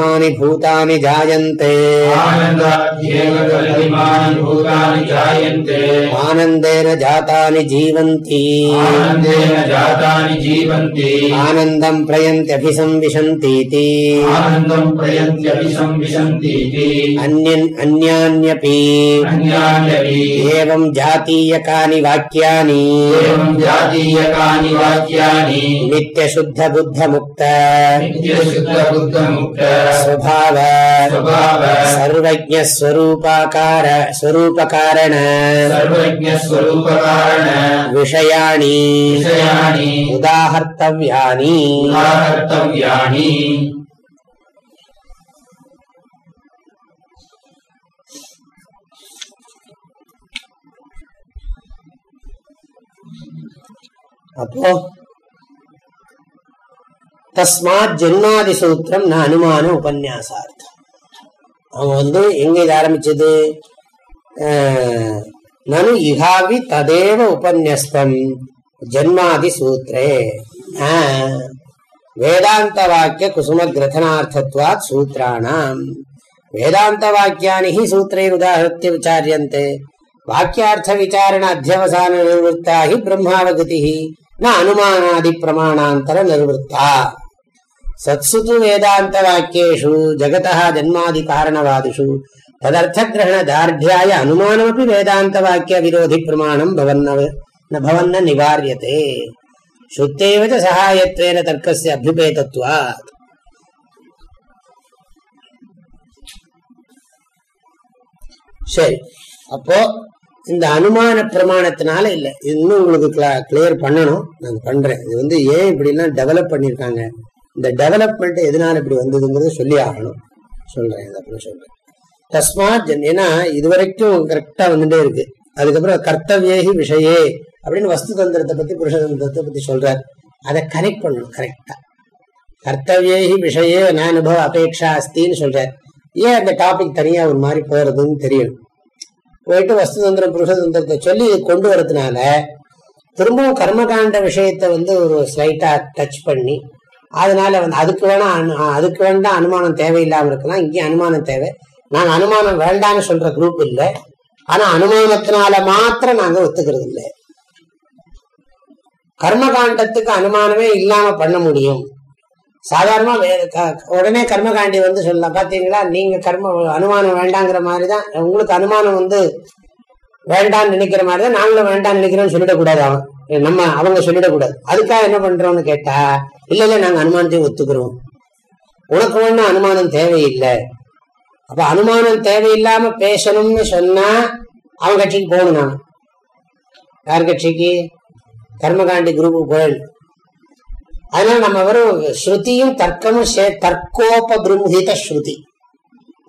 भूतानि जायन्ते आनन्दाद्येव खलिमानि भूतानि जायन्ते आनन्देन जातानि जीवन्ति आनन्देन जातानि जीवन्ति आनन्दम् प्रयन्त्यभिसंविशन्तीति आनन्दम् प्रयन्त्यभिसंविशन्तीति अन्यन् अन्यान्यपि अन्यान्यपि एवम् जातीयकानि वाक्यानि एवम् जातीयकानि वाक्यानि नित्यशुद्धबुद्धमुक्त नित्यशुद्धबुद्धमुक्त स्वभाव स्वभाव सर्वज्ञस्वरूपाकार स्वरूपकारण सर्वज्ञस्वरूपकारण विषयाणि विषयाणि उदाहर्तव्यानि उदाहर्तव्यानि அப்போ தஸ்மாத் ஜென்மாதி சூத்திரம் நான் அனுமான உபன்யாசார்த்தம். அவங்க வந்து எங்க இது ஆரம்பிச்சது? நனு இகாவி ததேவ உபன்யஸ்தம் ஜென்மாதி சூத்திரே வேதாந்த வாக்கிய குசும கிரதனார்த்தத்வாத் சூத்திராணாம் வேதாந்த வாக்கியானி சூத்திரைருதாகத்திய விசாரியந்தே. வாக்கியார்த்த விசாரண அத்தியவசான நிர்வத்தாகி பிரம்மாவகதி ந அனுமானாதி பிரமாணாந்தர நிர்வத்தா சத்சுது வேதாந்த வாக்கியேஷு ஜகதா ஜன்மாதி காரணவாதிஷு ததர்த்தகிரகண தார்டியாய அனுமானமपि வேதாந்த வாக்கிய விரோதி பிரமாணம் பவன்ன பவன்ன நிவாரியதே. சுத்தேவ சகாயத்வேன தர்க்கசிய அபியுபேதத்வாத் சரி அப்போ இந்த அனுமான பிரமாணத்தினால இல்ல. இன்னும் உங்களுக்கு கிளியர் பண்ணணும். நான் பண்றேன். இது வந்து ஏன் இப்படிலாம் டெவலப் பண்ணியிருக்காங்க இந்த டெவலப்மெண்ட் எதனால இப்படி வந்ததுங்கிறத சொல்லி ஆகணும். சொல்றேன் அப்படின்னு சொல்றேன். தஸ்மாத் ஏன்னா இது வரைக்கும் கரெக்டா வந்துட்டே இருக்கு. அதுக்கப்புறம் கர்த்தவியேகி விஷயே அப்படின்னு வஸ்து தந்திரத்தை பத்தி புருஷ தந்திரத்தை பத்தி சொல்றார். அதை கனெக்ட் பண்ணணும் கரெக்டா கர்த்தவியேகி விஷயே நான் அனுபவ அபேட்சா அஸ்தின்னு சொல்றார். ஏன் அந்த டாபிக் தனியா ஒரு மாதிரி போறதுன்னு தெரியணும். போயிட்டு வஸ்து தந்திரம் புருஷ தந்திரத்தை சொல்லி கொண்டு வரதுனால திரும்பவும் கர்மகாண்ட விஷயத்தை வந்து ஒரு ஸ்லைட்டா டச் பண்ணி அதனால வந்து அதுக்கு வேணா அதுக்கு வேண்டாம் அனுமானம் தேவையில்லாம இருக்கலாம். இங்கே அனுமானம் தேவை. நாங்க அனுமானம் வேண்டாம்னு சொல்ற குரூப் இல்லை. ஆனா அனுமானத்தினால மாத்திரம் நாங்க ஒத்துக்கிறது இல்லை. கர்மகாண்டத்துக்கு அனுமானமே இல்லாம பண்ண முடியும். சாதாரணமா க- உடனே கர்மகாண்டி வந்து சொல்லலாம். பாத்தீங்களா? நீங்க கர்ம அனுமானம் வேண்டாங்கிற மாதிரிதான். உங்களுக்கு அனுமானம் வந்து வேண்டாம்னு நினைக்கிற மாதிரிதான். நாங்களும் வேண்டாம்னு நினைக்கிறோம்னு சொல்லிடக்கூடாது அவன். நம்ம அவங்க சொல்லிடக்கூடாது. அதுக்காக என்ன பண்றோம்னு கேட்டா இல்ல இல்ல நாங்க அனுமானத்தையும் ஒத்துக்கிறோம். உனக்கு ஒண்ணும் அனுமானம் தேவையில்லை. அப்ப அனுமானம் தேவையில்லாம பேசணும்னு சொன்னா அவன் கட்சிக்கு போகணும் நான் யார் கட்சிக்கு? கர்மகாண்டி குரூப்புக்கு போயிடணும் அதனால நம்ம வெறும் ஸ்ருதியும் தர்க்கமும் சே தர்க்கோப பிரம்மித ஸ்ருதி.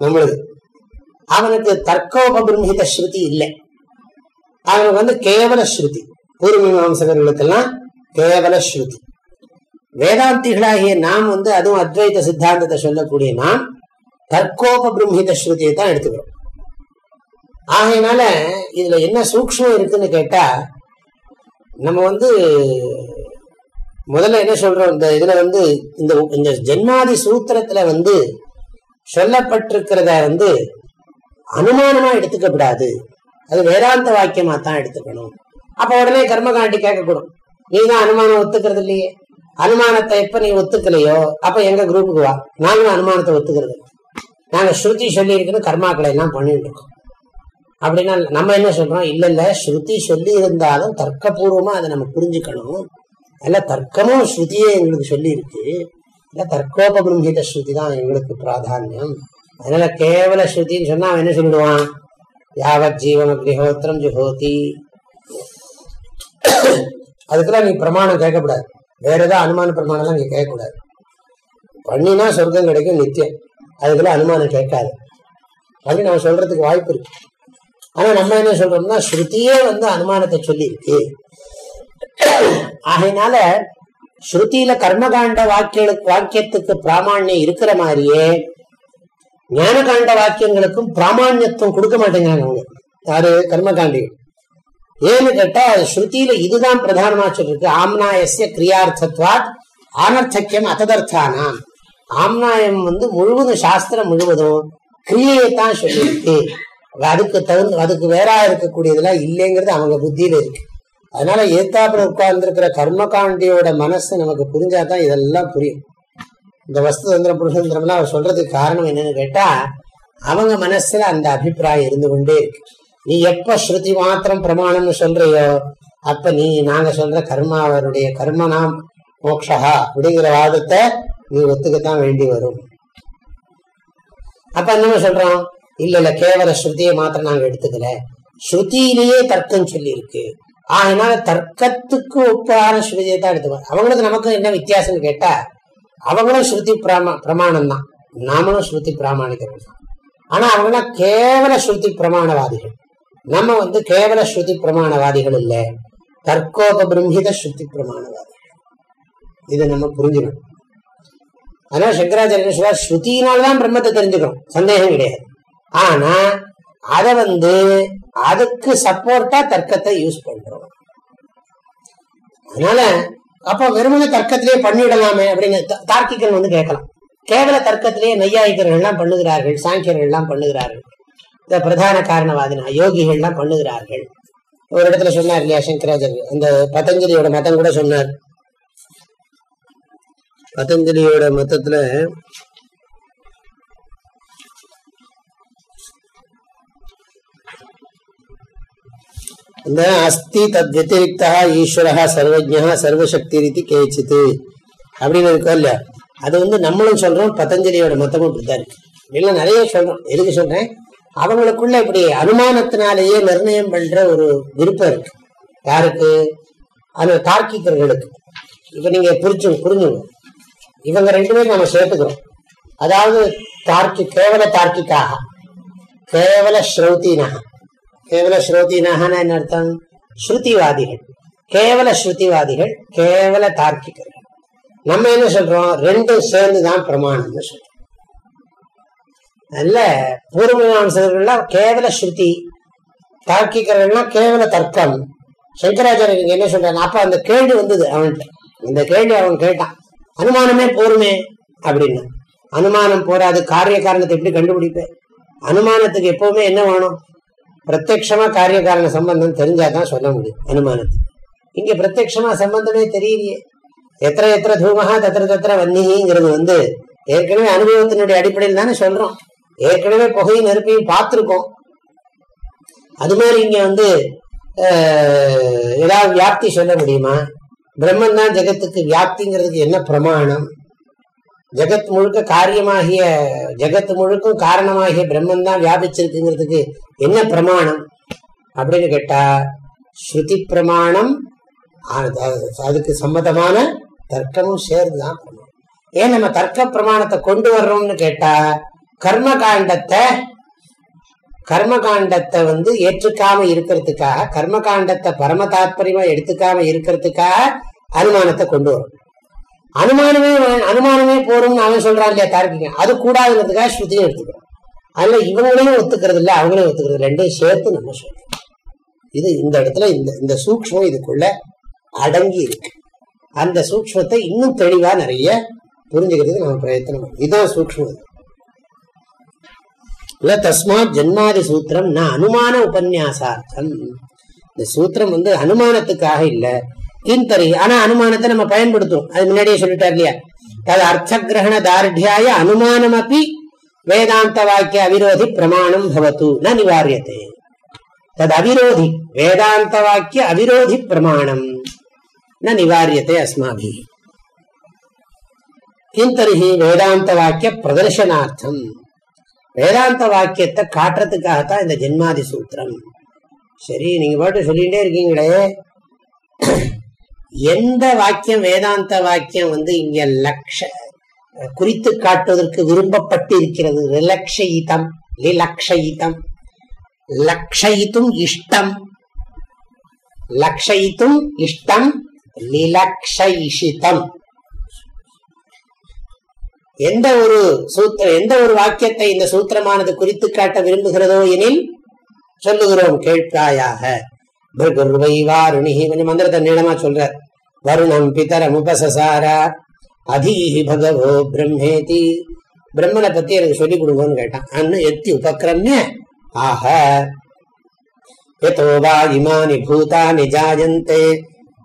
நம்மளுது அவனுக்கு தர்க்கோப பிரம்மித ஸ்ருதி இல்லை. அவனுக்கு வந்து கேவல ஸ்ருதி. பூர்வ மீமாம்சகர்களுக்கெல்லாம் கேவல ஸ்ருதி. வேதாந்திகளாகிய நாம் வந்து அதுவும் அத்வைத சித்தாந்தத்தை சொல்லக்கூடிய நாம் தற்கோப பிரம்மித ஸ்ருதியை தான் எடுத்துக்கிறோம். ஆகையினால இதுல என்ன சூக்ஷ்மம் இருக்குன்னு கேட்டா நம்ம வந்து முதல்ல என்ன சொல்றோம்? இந்த இதுல வந்து இந்த இந்த ஜென்மாதி சூத்திரத்துல வந்து சொல்லப்பட்டிருக்கிறத வந்து அனுமானமா எடுத்துக்கப்படாது அது வேதாந்த வாக்கியமா தான் எடுத்துக்கணும். அப்ப உடனே கர்மகாண்டி கேட்கக்கூடும். நீ தான் அனுமானம் ஒத்துக்கிறது இல்லையே அனுமானத்தை எப்ப நீ ஒத்துக்கலையோ அப்ப எங்க குரூப்புக்கு வா. நாங்களும் அனுமானத்தை ஒத்துக்கிறது. நாங்க ஸ்ருதி சொல்லி இருக்குன்னு கர்மாக்களை எல்லாம் பண்ணிட்டு இருக்கோம். அப்படின்னா நம்ம என்ன சொல்றோம்? இல்ல இல்ல ஸ்ருதி சொல்லி இருந்தாலும் தர்க்கபூர்வமா அதை நம்ம புரிஞ்சுக்கணும். அல்ல தர்க்கமும் ஸ்ருதியே எங்களுக்கு சொல்லி இருக்கு இல்ல தர்க்கோபபிரம்ஹித ஸ்ருதி தான் எங்களுக்கு பிராதானியம். அதனால கேவல ஸ்ருதின்னு சொன்னா அவன் என்ன சொல்லிடுவான்? யாவத் ஜீவன கிரகோத்திரம் ஜுஹோதி. அதுக்கெல்லாம் நீ பிரமாணம் கேட்கக்கூடாது. வேற ஏதாவது அனுமான பிரமாணம்லாம் நீ கேட்கக்கூடாது. பண்ணினா சொர்க்கம் கிடைக்கும் நித்தியம். அதுக்கெல்லாம் அனுமானம் கேட்காது. அப்படின்னு நம்ம சொல்றதுக்கு வாய்ப்பு இருக்கு. ஆனா நம்ம என்ன சொல்றோம்னா ஸ்ருதியே வந்து அனுமானத்தை சொல்லி இருக்கு ஆகையினால ஸ்ருதியில கர்மகாண்ட வாக்கியங்களுக்கு வாக்கியத்துக்கு பிராமாண்யம் இருக்கிற மாதிரியே ஞானகாண்ட வாக்கியங்களுக்கும் பிராமாண்யத்துவம் கொடுக்க மாட்டேங்கிறாங்க அவங்க. யாரு? கர்மகாண்டி ஏன்னு கேட்டா ஸ்ருதியில இதுதான் பிரதானமா சொல்லிருக்கு. ஆம்னாயசிய கிரியார்த்தத்வாத் ஆனர்த்தக்கியம் அத்ததர்த்தானாம் ஆம்னாயம் வந்து முழுவதும் சாஸ்திரம் முழுவதும் கிரியையை தான் சொல்லியிருக்கு அதுக்கு தகுந்த அதுக்கு வேறா இருக்கக்கூடியதெல்லாம் இல்லைங்கிறது அவங்க புத்தியில இருக்கு. அதனால ஏத்தாப்புல உட்கார்ந்து இருக்கிற கர்மகாண்டியோட மனசு நமக்கு புரிஞ்சாதான் இதெல்லாம் புரியும். இந்த வஸ்து தந்திரம் புருஷந்திரம்லாம் அவர் சொல்றதுக்கு காரணம் என்னன்னு கேட்டா அவங்க மனசுல அந்த அபிப்பிராயம் இருந்து கொண்டே இருக்கு. நீ எப்ப ஸ்ருதி மாத்திரம் பிரமாணம்னு சொல்றியோ அப்ப நீ நாங்க சொல்ற கர்மாவருடைய கர்மனாம் மோக்ஷா அப்படிங்கிற வாதத்தை நீ ஒத்துக்கத்தான் வேண்டி வரும். அப்ப என்ன சொல்றோம்? இல்ல இல்ல கேவல ஸ்ருதியை மாத்திரம் நாங்க எடுத்துக்கல. ஸ்ருதியிலேயே தர்க்கம் சொல்லி இருக்கு அதனால தர்க்கத்துக்கு ஒப்பான ஸ்ருதியை தான் எடுத்துக்கோ அவங்களுக்கு நமக்கு என்ன வித்தியாசம்னு கேட்டா அவங்களும் ஸ்ருதி பிரமா பிரமாணம் தான் நாமளும் ஸ்ருதி பிராமணிக்கிறோம் தான். ஆனா அவங்களாம் கேவல ஸ்ருதி பிரமாணவாதிகள். நம்ம வந்து கேவல ஸ்ருதி பிரமாணவாதிகள் இல்ல. தர்க்கோப பிரம்மித ஸ்ருதி பிரமாணவாதிகள். இதை நம்ம புரிஞ்சுக்கணும். அதனால சங்கராச்சாரிய சொல்றார் ஸ்ருதியினால்தான் பிரம்மத்தை தெரிஞ்சுக்கிறோம் சந்தேகம் கிடையாது. ஆனா அதை வந்து அதுக்கு சப்போர்ட்டா தர்க்கத்தை யூஸ் பண்றோம். அதனால அப்ப வெறுமன தர்க்கத்திலேயே பண்ணிடலாமே அப்படின்னு த- வந்து கேட்கலாம். கேவல தர்க்கத்திலேயே நையாயிக்கர்கள் எல்லாம் பண்ணுகிறார்கள் சாங்கியர்கள் எல்லாம் பண்ணுகிறார்கள். பிரதான காரணவாதினா யோகிகள்லாம் பண்ணுகிறார்கள். ஒரு இடத்துல சொன்னார் இல்லையா சங்கராச்சாரியர் அந்த பதஞ்சலியோட மதம் கூட சொன்னார். பதஞ்சலியோட மதத்துல அஸ்தி தத் வத்திரிக்தா ஈஸ்வரா சர்வஜா சர்வசக்தி ரீதி கேச்சித்து அப்படின்னு இருக்கோம் இல்லையா? அது வந்து நம்மளும் சொல்றோம் பதஞ்சலியோட மொத்தமும் இப்படித்தான் இருக்கு. இப்படிலாம் நிறைய சொல்றோம். எதுக்கு சொல்றேன்? அவங்களுக்குள்ள இப்படி அனுமானத்தினாலேயே நிர்ணயம் பண்ற ஒரு விருப்பம் இருக்கு. யாருக்கு? அது தார்க்கிக்கர்களுக்கு இப்ப நீங்க புரிச்சு புரிஞ்சுங்க. இவங்க ரெண்டு பேரும் நம்ம சேர்த்துக்கிறோம். அதாவது தார்க்கி கேவல தார்க்கிக்காக கேவல ஸ்ரௌத்தினாக கேவல ஸ்ரௌத்தினாகனா என்ன அர்த்தம்? ஸ்ருதிவாதிகள். கேவல ஸ்ருதிவாதிகள் கேவல தார்க்கிகர்கள். நம்ம என்ன சொல்றோம்? ரெண்டும் சேர்ந்துதான் பிரமாணம்னு சொல்றோம். நல்ல பூர்வமீமாசகர்கள்லாம் கேவல ஸ்ருதி தார்க்கிகர்கள்லாம் கேவல தர்க்கம். சங்கராச்சாரியருக்கு என்ன சொல்றாங்க அப்ப அந்த கேள்வி வந்தது அவன்கிட்ட. இந்த கேள்வி அவன் கேட்டான். அனுமானமே போருமே அப்படின்னு. அனுமானம் போராது காரிய காரணத்தை எப்படி கண்டுபிடிப்பேன்? அனுமானத்துக்கு எப்பவுமே என்ன வேணும்? பிரத்யமா காரிய காரண சம்பந்தம் தெரிஞ்சாதான் சொல்ல முடியும் அனுமானத்துக்கு. இங்க பிரத்யமா சம்பந்தமே தெரியலையே. எத்தனை எத்தனை தூமகா தத்திர தத்திர வன்னிங்கிறது வந்து ஏற்கனவே அனுபவத்தினுடைய அடிப்படையில் தானே சொல்றோம். ஏற்கனவே புகையும் நெருப்பையும் பார்த்திருக்கோம். அது மாதிரி இங்க வந்து ஏதாவது வியாப்தி சொல்ல முடியுமா? பிரம்மன் தான் ஜெகத்துக்கு வியாப்திங்கிறதுக்கு என்ன பிரமாணம்? ஜெகத் முழுக்க காரியமாகிய ஜெகத் முழுக்கும் காரணமாகிய பிரம்மன் தான் வியாபிச்சிருக்குங்கிறதுக்கு என்ன பிரமாணம்? அப்படின்னு கேட்டா ஸ்ருதி பிரமாணம் அதுக்கு சம்மதமான தர்க்கமும் சேர்ந்துதான் பிரமாணம் ஏன் நம்ம தர்க்க பிரமாணத்தை கொண்டு வர்றோம்னு கேட்டா கர்ம காண்டத்தை கர்ம காண்டத்தை வந்து ஏற்றுக்காம இருக்கிறதுக்காக கர்ம காண்டத்தை பரம தாத்பரியமா எடுத்துக்காம இருக்கிறதுக்காக அனுமானத்தை கொண்டு வரும். அனுமானமே அனுமானமே போறோம்னு அவன் சொல்றான் இல்லையா தார்க்கிங்க அது கூடாதுங்கிறதுக்காக ஸ்ருதியும் எடுத்துக்கிறோம். அதுல இவங்களையும் ஒத்துக்கிறது இல்லை அவங்களையும் ஒத்துக்கிறது ரெண்டையும் சேர்த்து நம்ம சொல்றோம். இது இந்த இடத்துல இந்த இந்த சூக்ஷ்மம் இதுக்குள்ள அடங்கி இருக்கு. அந்த சூக்ஷ்மத்தை இன்னும் தெளிவா நிறைய புரிஞ்சுக்கிறதுக்கு நம்ம பிரயத்தனம் இதுதான் சூக்ஷ்மம். இல்ல தஸ்மாத் ஜென்மாதி சூத்திரம் நான் அனுமான உபன்யாசார்த்தம். இந்த சூத்திரம் வந்து அனுமானத்துக்காக இல்ல. கிந்தரி ஆனா அனுமானத்தை நம்ம பயன்படுத்துவோம் அது முன்னாடியே சொல்லிட்டார் இல்லையா? தது அர்த்த கிரகண தார்டியாய அனுமானம் அப்படி வேதாந்த வாக்கிய அவிரோதி பிரமாணம் பவத்து ந நிவாரியத்தை தது அவிரோதி வேதாந்த வாக்கிய அவிரோதி பிரமாணம் ந நிவாரியத்தை அஸ்மாபி கிந்தரிஹி வேதாந்த வாக்கிய பிரதர்சனார்த்தம் வேதாந்த வாக்கியத்தை காட்டுறதுக்காகத்தான் இந்த ஜென்மாதி சூத்திரம். சரி நீங்க பாட்டு சொல்லிகிட்டே இருக்கீங்களே. எந்த வாக்கியம் வேதாந்த வாக்கியம் வந்து இங்க லக்ஷ குறித்து காட்டுவதற்கு விரும்பப்பட்டு இருக்கிறது ரிலக்ஷயிதம் லிலக்ஷயிதம். லக்ஷயித்தும் இஷ்டம். லக்ஷயித்தும் இஷ்டம் லிலக்ஷயிஷிதம். எந்த ஒரு சூத்திர எந்த ஒரு வாக்கியத்தை இந்த சூத்திரமானது குறித்து காட்ட விரும்புகிறதோ எனில் சொல்லுகிறோம் கேட்பாயாக. பிருகுர்வை வாருணி கொஞ்சம் மந்திரத்தை நீளமா சொல்ற. வருணம் பிதரம் உபசசாரா அதீஹி பகவோ பிரம்மேதி. பிரம்மனை பத்தி எனக்கு சொல்லிக் கொடுங்கன்னு கேட்டான். அன்னு எத்தி உபக்கிரமிய ஆக எதோ வா இமானி பூதானி ஜாயந்தே.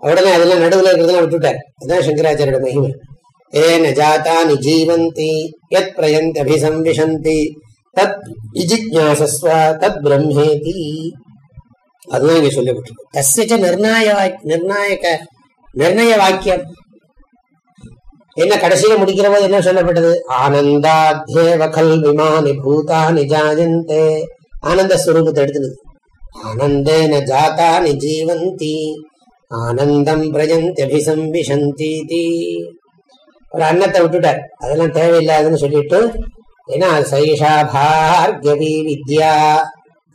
உடனே அதெல்லாம் நடுவில் இருக்கிறதெல்லாம் விட்டுட்டார். அதான் சங்கராச்சாரியோட மகிமை. ஏன ஜாத்தானி ஜீவந்தி யத் பிரயந்தி தத் விஜிஜாசஸ்வ தத் பிரம்மேதி அதுதான் இங்க சொல்லப்பட்டிருக்கு. தஸ்ய நிர்ணாய நிர்ணாயக நிர்ணய வாக்கியம். என்ன கடைசியில முடிக்கிற போது என்ன சொல்லப்பட்டது? ஆனந்தாத்யேவ கல் விமானி பூதானி ஜாயந்தே. ஆனந்த ஸ்வரூபத்தை எடுத்துனது. ஆனந்தேன ஜாத்தானி ஜீவந்தி ஆனந்தம் பிரயந்தி அபிசம்பிஷந்தி ஒரு அன்னத்தை விட்டுட்டார். அதெல்லாம் தேவையில்லாதுன்னு சொல்லிட்டு ஏன்னா சைஷா பார்கவி வித்யா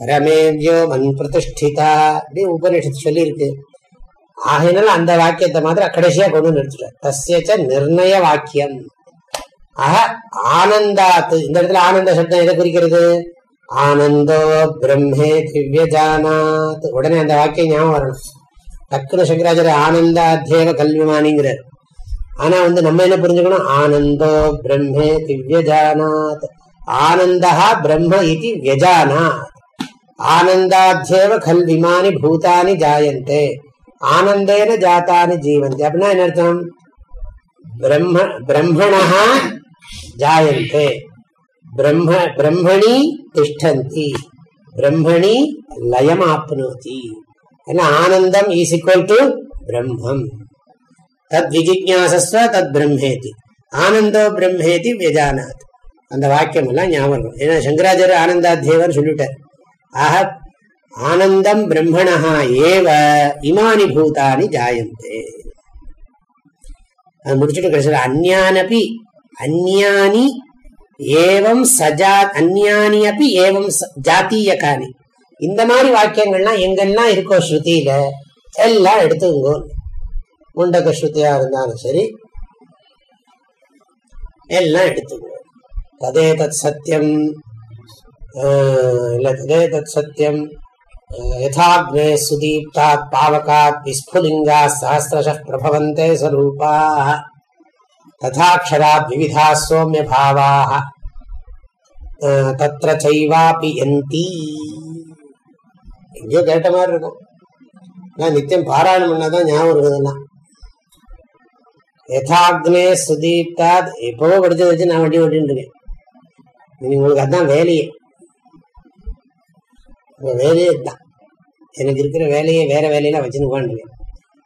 ரமேவ்யோ மன் பிரதிஷ்டிதா அப்படி உபனிஷத்து சொல்லியிருக்கு. ஆகையினால அந்த வாக்கியத்தை மாத்திரம் கடைசியா கொண்டு வந்து தஸ்யச்ச நிர்ணய வாக்கியம். ஆக ஆனந்தாத்து இந்த இடத்துல ஆனந்த சப்தம் எதை குறிக்கிறது? ஆனந்தோ பிரம்மே திவ்யஜானாத். உடனே அந்த வாக்கியம் ஞாபகம் வரணும். டக்குனு சங்கராச்சாரிய ஆனந்தாத்தியேவ கல்விமானிங்கிறார். ஆனா வந்து நம்ம என்ன புரிஞ்சுக்கணும்? ஆனந்தோ பிரம்மே திவ்யஜானாத் ஆனந்தா பிரம்ம இது வியஜானாத். ஆனந்தாத்தியேவ கல்விமானி பூதானி ஜாயந்தே. ஆனந்தேன ஜாத்தானி ஜீவந்தி. அப்படின்னா என்ன அர்த்தம்? பிரம்ம பிரம்மணா ஜாயந்தே. பிரம்ம பிரம்மணி திஷ்டந்தி. பிரம்மணி லயமாப்னோதி. ஏன்னா ஆனந்தம் ஈஸ் ஈக்குவல் டு பிரம்மம். தத் விஜிஜாசஸ்வ தத் பிரம்மேதி. ஆனந்தோ பிரம்மேதி வியஜானாத் அந்த வாக்கியம் எல்லாம் ஞாபகம் ஏன்னா சங்கராச்சாரிய ஆனந்தாத்தியவர் சொல்லிட்டார். ஆக ஆனந்தம் பிரம்மணா ஏவ இமானி பூதானி ஜாயந்தே. அது முடிச்சுட்டு கிடைச்சது அந்யானபி அந்யானி ஏவம் சஜா அந்யானி அப்படி ஏவம் ச- ஜாத்தீயகானி. இந்த மாதிரி வாக்கியங்கள்லாம் எங்கெல்லாம் இருக்கோ ஸ்ருதியில எல்லாம் எடுத்துங்கோ முண்டக ஸ்ருதியா இருந்தாலும் சரி எல்லாம் எடுத்துக்கோ ததே தத் சத்தியம் ஆஹ் இல்ல ததே தத் சத்தியம் யதாக்னே சுதீப்தாத் பாவகாத் விஸ்புலிங்கா சஹசிரஷ பிரபவந்தே சரூபாக ததாட்சரா விவிதா சோமிய பாவாக ஆஹ் தத்ர சைவாபி யந்தி எங்கேயோ கேட்ட மாதிரி இருக்கும் நான் நித்தியம் பாராயணம் பண்ணாதான் ஞாபகம் இருக்குதுன்னா யதாக்னே சுதீப்தாத். எப்பவோ படிச்சதை வச்சு நான் வண்டி ஓட்டின்னு இருக்கேன் உங்களுக்கு அதான் வேலையே. உங்க வேலையே இதுதான். எனக்கு இருக்கிற வேலையை வேற வேலையெல்லாம் வச்சுன்னு உங்கள்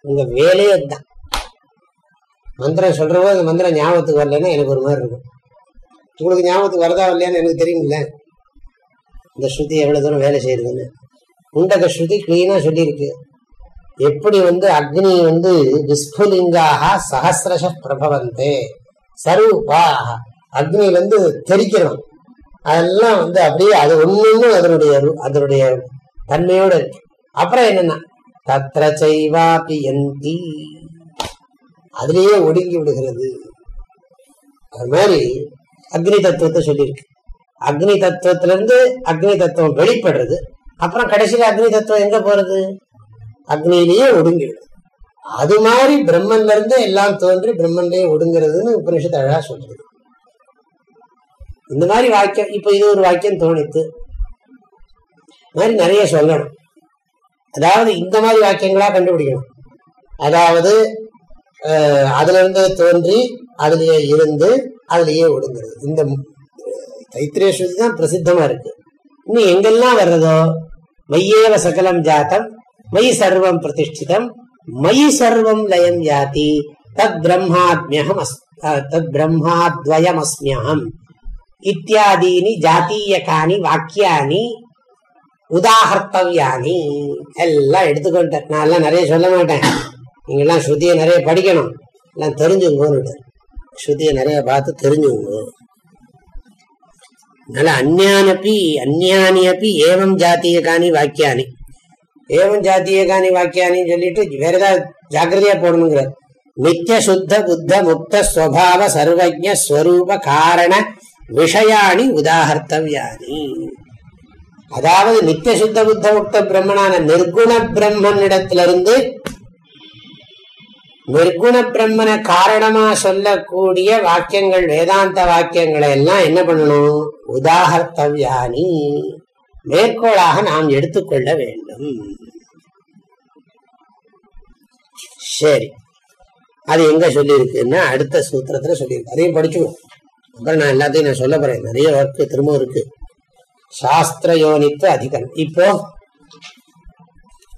உங்க வேலையே தான் மந்திரம் சொல்றப்போ அந்த மந்திரம் ஞாபகத்துக்கு வரலன்னா எனக்கு ஒரு மாதிரி இருக்கும். உங்களுக்கு ஞாபகத்துக்கு வரதா இல்லையான்னு எனக்கு தெரியுங்கள இந்த ஸ்ருதி எவ்வளவு தூரம் வேலை செய்யறதுன்னு உண்டக ஸ்ருதி கிளீனா சொல்லியிருக்கு. எப்படி வந்து அக்னி வந்து விஸ்புலிங்காக சஹசிரஷ பிரபவந்தே சரூபாக அக்னியில இருந்து தெரிக்கிறோம். அதெல்லாம் வந்து அப்படியே அது ஒண்ணு அதனுடைய அதனுடைய தன்மையோட இருக்கு. அப்புறம் என்னன்னா தத்ர செய்வாபி எந்தி. அதுலேயே ஒடுங்கி விடுகிறது. அது மாதிரி அக்னி தத்துவத்தை சொல்லியிருக்கு. அக்னி தத்துவத்திலிருந்து அக்னி தத்துவம் வெளிப்படுறது. அப்புறம் கடைசியில் அக்னி தத்துவம் எங்க போறது? அக்னியிலேயே ஒடுங்கிவிடும் அது மாதிரி பிரம்மன்ல இருந்து எல்லாம் தோன்றி பிரம்மன்லயே ஒடுங்கிறதுன்னு உபனிஷத்து அழகா சொல்றது இந்த மாதிரி வாக்கியம் இப்ப இது ஒரு வாக்கியம் தோணித்து இந்த மாதிரி நிறைய சொல்லணும். அதாவது இந்த மாதிரி வாக்கியங்களா கண்டுபிடிக்கணும். அதாவது அஹ், அதுல இருந்து தோன்றி அதுலயே இருந்து அதுலயே ஒடுங்கிறது. இந்த தைத்திரிய ஸ்ருதி தான் பிரசித்தமா இருக்கு. இன்னும் எங்கெல்லாம் வர்றதோ மையேவ சகலம் ஜாத்தம் மயி சர்வம் பிரதிஷ்டிதம் மயி சர்வம் லயம் யாதி தத் பிரம்மாத்மியகம் தத் பிரம்மாத்வயம் அஸ்மியகம் இத்தியாதீனி ஜாத்தீயகானி வாக்கியானி உதாகர்த்தவியானி எல்லாம் எடுத்துக்கொண்டேன் நான் எல்லாம் நிறைய சொல்ல மாட்டேன் நீங்கள்லாம் ஸ்ருதியை நிறைய படிக்கணும் எல்லாம் தெரிஞ்சுங்கன்னு ஸ்ருதியை நிறைய பார்த்து தெரிஞ்சுங்க அதனால அந்யானப்பி அந்யானி அப்பி ஏவம் ஜாத்தீயகானி வாக்கியானி ஏவம் ஜாத்தீயகானி வாக்கியானின்னு சொல்லிட்டு வேற ஏதாவது ஜாக்கிரதையா போடணுங்கிறார் நித்திய சுத்த புத்த முக்த ஸ்வபாவ சர்வஜ ஸ்வரூப காரண விஷயாணி உதாகர்த்தவியானி அதாவது நித்திய சுத்த புத்த முக்த பிரம்மனான நிர்குண பிரம்மனிடத்திலிருந்து நிர்குண பிரம்மனை காரணமா சொல்லக்கூடிய வாக்கியங்கள் வேதாந்த வாக்கியங்களை எல்லாம் என்ன பண்ணணும்? உதாகர்த்தவியானி மேற்கோளாக நாம் எடுத்துக்கொள்ள வேண்டும். சரி. அது எங்க சொல்லியிருக்குன்னா அடுத்த சூத்திரத்துல சொல்லியிருக்கு. அதையும் படிச்சுக்கணும் அப்புறம் நான் எல்லாத்தையும் நான் சொல்ல போறேன். நிறைய ஒர்க்கு திரும்ப இருக்கு. சாஸ்திர யோனித்து அதிகரணம். இப்போ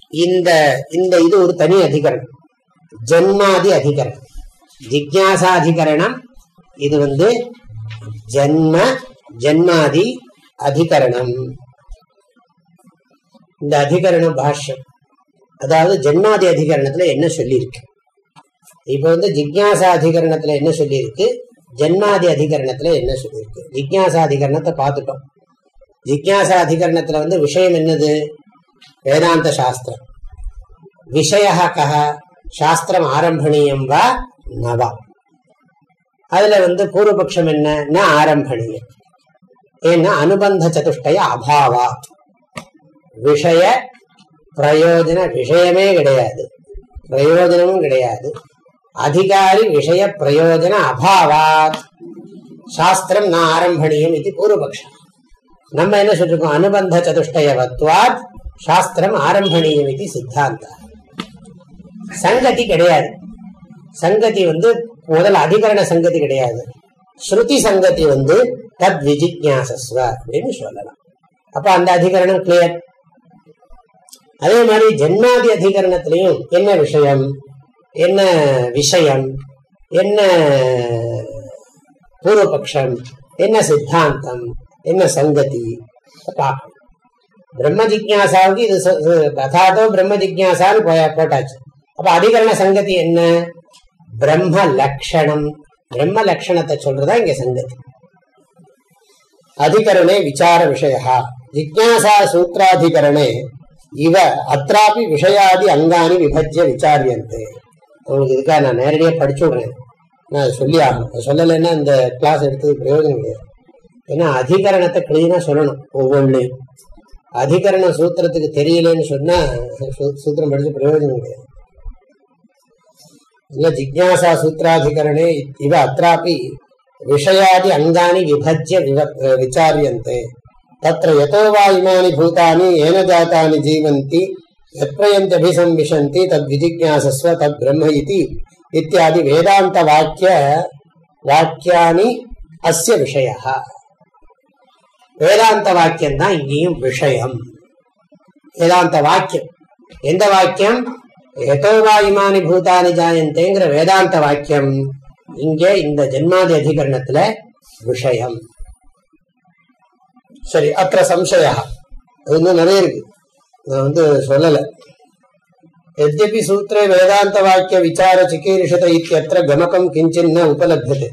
இந்த இந்த இது ஒரு தனி அதிகரணம். ஜென்மாதி அதிகரணம். ஜிக்யாசாதிகரணம் இது வந்து ஜென்ம ஜென்மாதி அதிகரணம். இந்த அதிகரண பாஷ்யம். அதாவது ஜென்மாதி அதிகரணத்துல என்ன சொல்லியிருக்கு? இப்ப வந்து ஜிக்யாசா அதிகரணத்துல என்ன சொல்லியிருக்கு? ஜென்மாதி அதிகரணத்துல என்ன சொல்லியிருக்கு? ஜிக்யாசா அதிகரணத்தை பார்த்துட்டோம். ஜிக்யாசா அதிகரணத்துல வந்து விஷயம் என்னது? வேதாந்த சாஸ்திரம். விஷய கஹ சாஸ்திரம் ஆரம்பணியம் வா நவா. அதுல வந்து பூர்வபக்ஷம் என்ன? ந ஏன்னா அனுபந்த சதுஷ்டய அபாவா விஷய பிரயோஜன விஷயமே கிடையாது. பிரயோஜனமும் கிடையாது. அதிகாரி விஷய பிரயோஜன அபாவாத். சாஸ்திரம் ந ஆரம்பணியம் இது பூர்வபக்ஷம். நம்ம என்ன சொல்லிருக்கோம்? அனுபந்த சதுஷ்டயவத்வாத் சாஸ்திரம் ஆரம்பணியம் இது சித்தாந்தா சங்கதி கிடையாது. சங்கதி வந்து முதல் அதிகரண சங்கதி கிடையாது. ஸ்ருதி சங்கதி வந்து தத் விஜிக்யாசஸ்வ அப்படின்னு சொல்லலாம். அப்ப அந்த அதிகரணம் கிளியர் அதே மாதிரி ஜென்மாதி அதிகரணத்திலையும் என்ன விஷயம்? என்ன விஷயம்? என்ன பூர்வபக்ஷம்? என்ன சித்தாந்தம்? என்ன சங்கதி? பார்க்கணும் பிரம்ம ஜிக்யாசாவுக்கு இது ச- ததாதோ பிரம்ம ஜிக்யாசான்னு போயா- போட்டாச்சு. அப்ப அதிகரண சங்கதி என்ன? பிரம்ம லக்ஷணம். பிரம்ம லக்ஷணத்தை சொல்றதா இங்க சங்கதி. அதிகரணே விசார விஷயா ஜிக்யாசா சூத்திராதிகரணே இவ அத்ராபி விஷயாதி அங்காணி விபஜ்ய விசாரியந்தே உங்களுக்கு இதுக்காக நான் நேரடியாக படிச்சு விடுறேன் நான் சொல்லி ஆகணும் சொல்லலைன்னா இந்த கிளாஸ் எடுத்தது பிரயோஜனம் கிடையாது ஏன்னா அதிகரணத்தை கிளீனாக சொல்லணும் ஒவ்வொன்றையும் அதிகரண சூத்திரத்துக்கு தெரியலன்னு சொன்னால் சூத்திரம் படித்து பிரயோஜனம் கிடையாது இல்லை ஜிக்யாசா சூத்திராதிகரணே இவ அத்தாப்பி விஷயாதி அங்காணி விபஜ்ய விவ விசாரியந்தே தத்ர யதோ இமானி பூதானி ஏன ஜாத்தானி ஜீவந்தி யத்ரயந்தபிசம்விஷந்தி தத் விஜிஜாசஸ்வ தத் பிரம்ம இது இத்தியாதி வேதாந்த வாக்கிய வாக்கியானி அஸ்ய விஷய வேதாந்த வாக்கியம் தான் இங்கேயும் விஷயம் வேதாந்த வாக்கியம்? எந்த வாக்கியம் எதோவா இமானி பூதானி ஜாயந்தேங்கிற வேதாந்த வாக்கியம் இங்கே இந்த ஜென்மாதி அதிகரணத்துல விஷயம். சரி அத்த சம்சயா? இன்னும் நிறைய இருக்கு. நான் வந்து சொல்லலை. எத்யபி சூத்திரே வேதாந்த வாக்கிய விசார சிகீர்ஷத இத்தியத்திர கமகம் கிஞ்சின்ன உபலபியதே.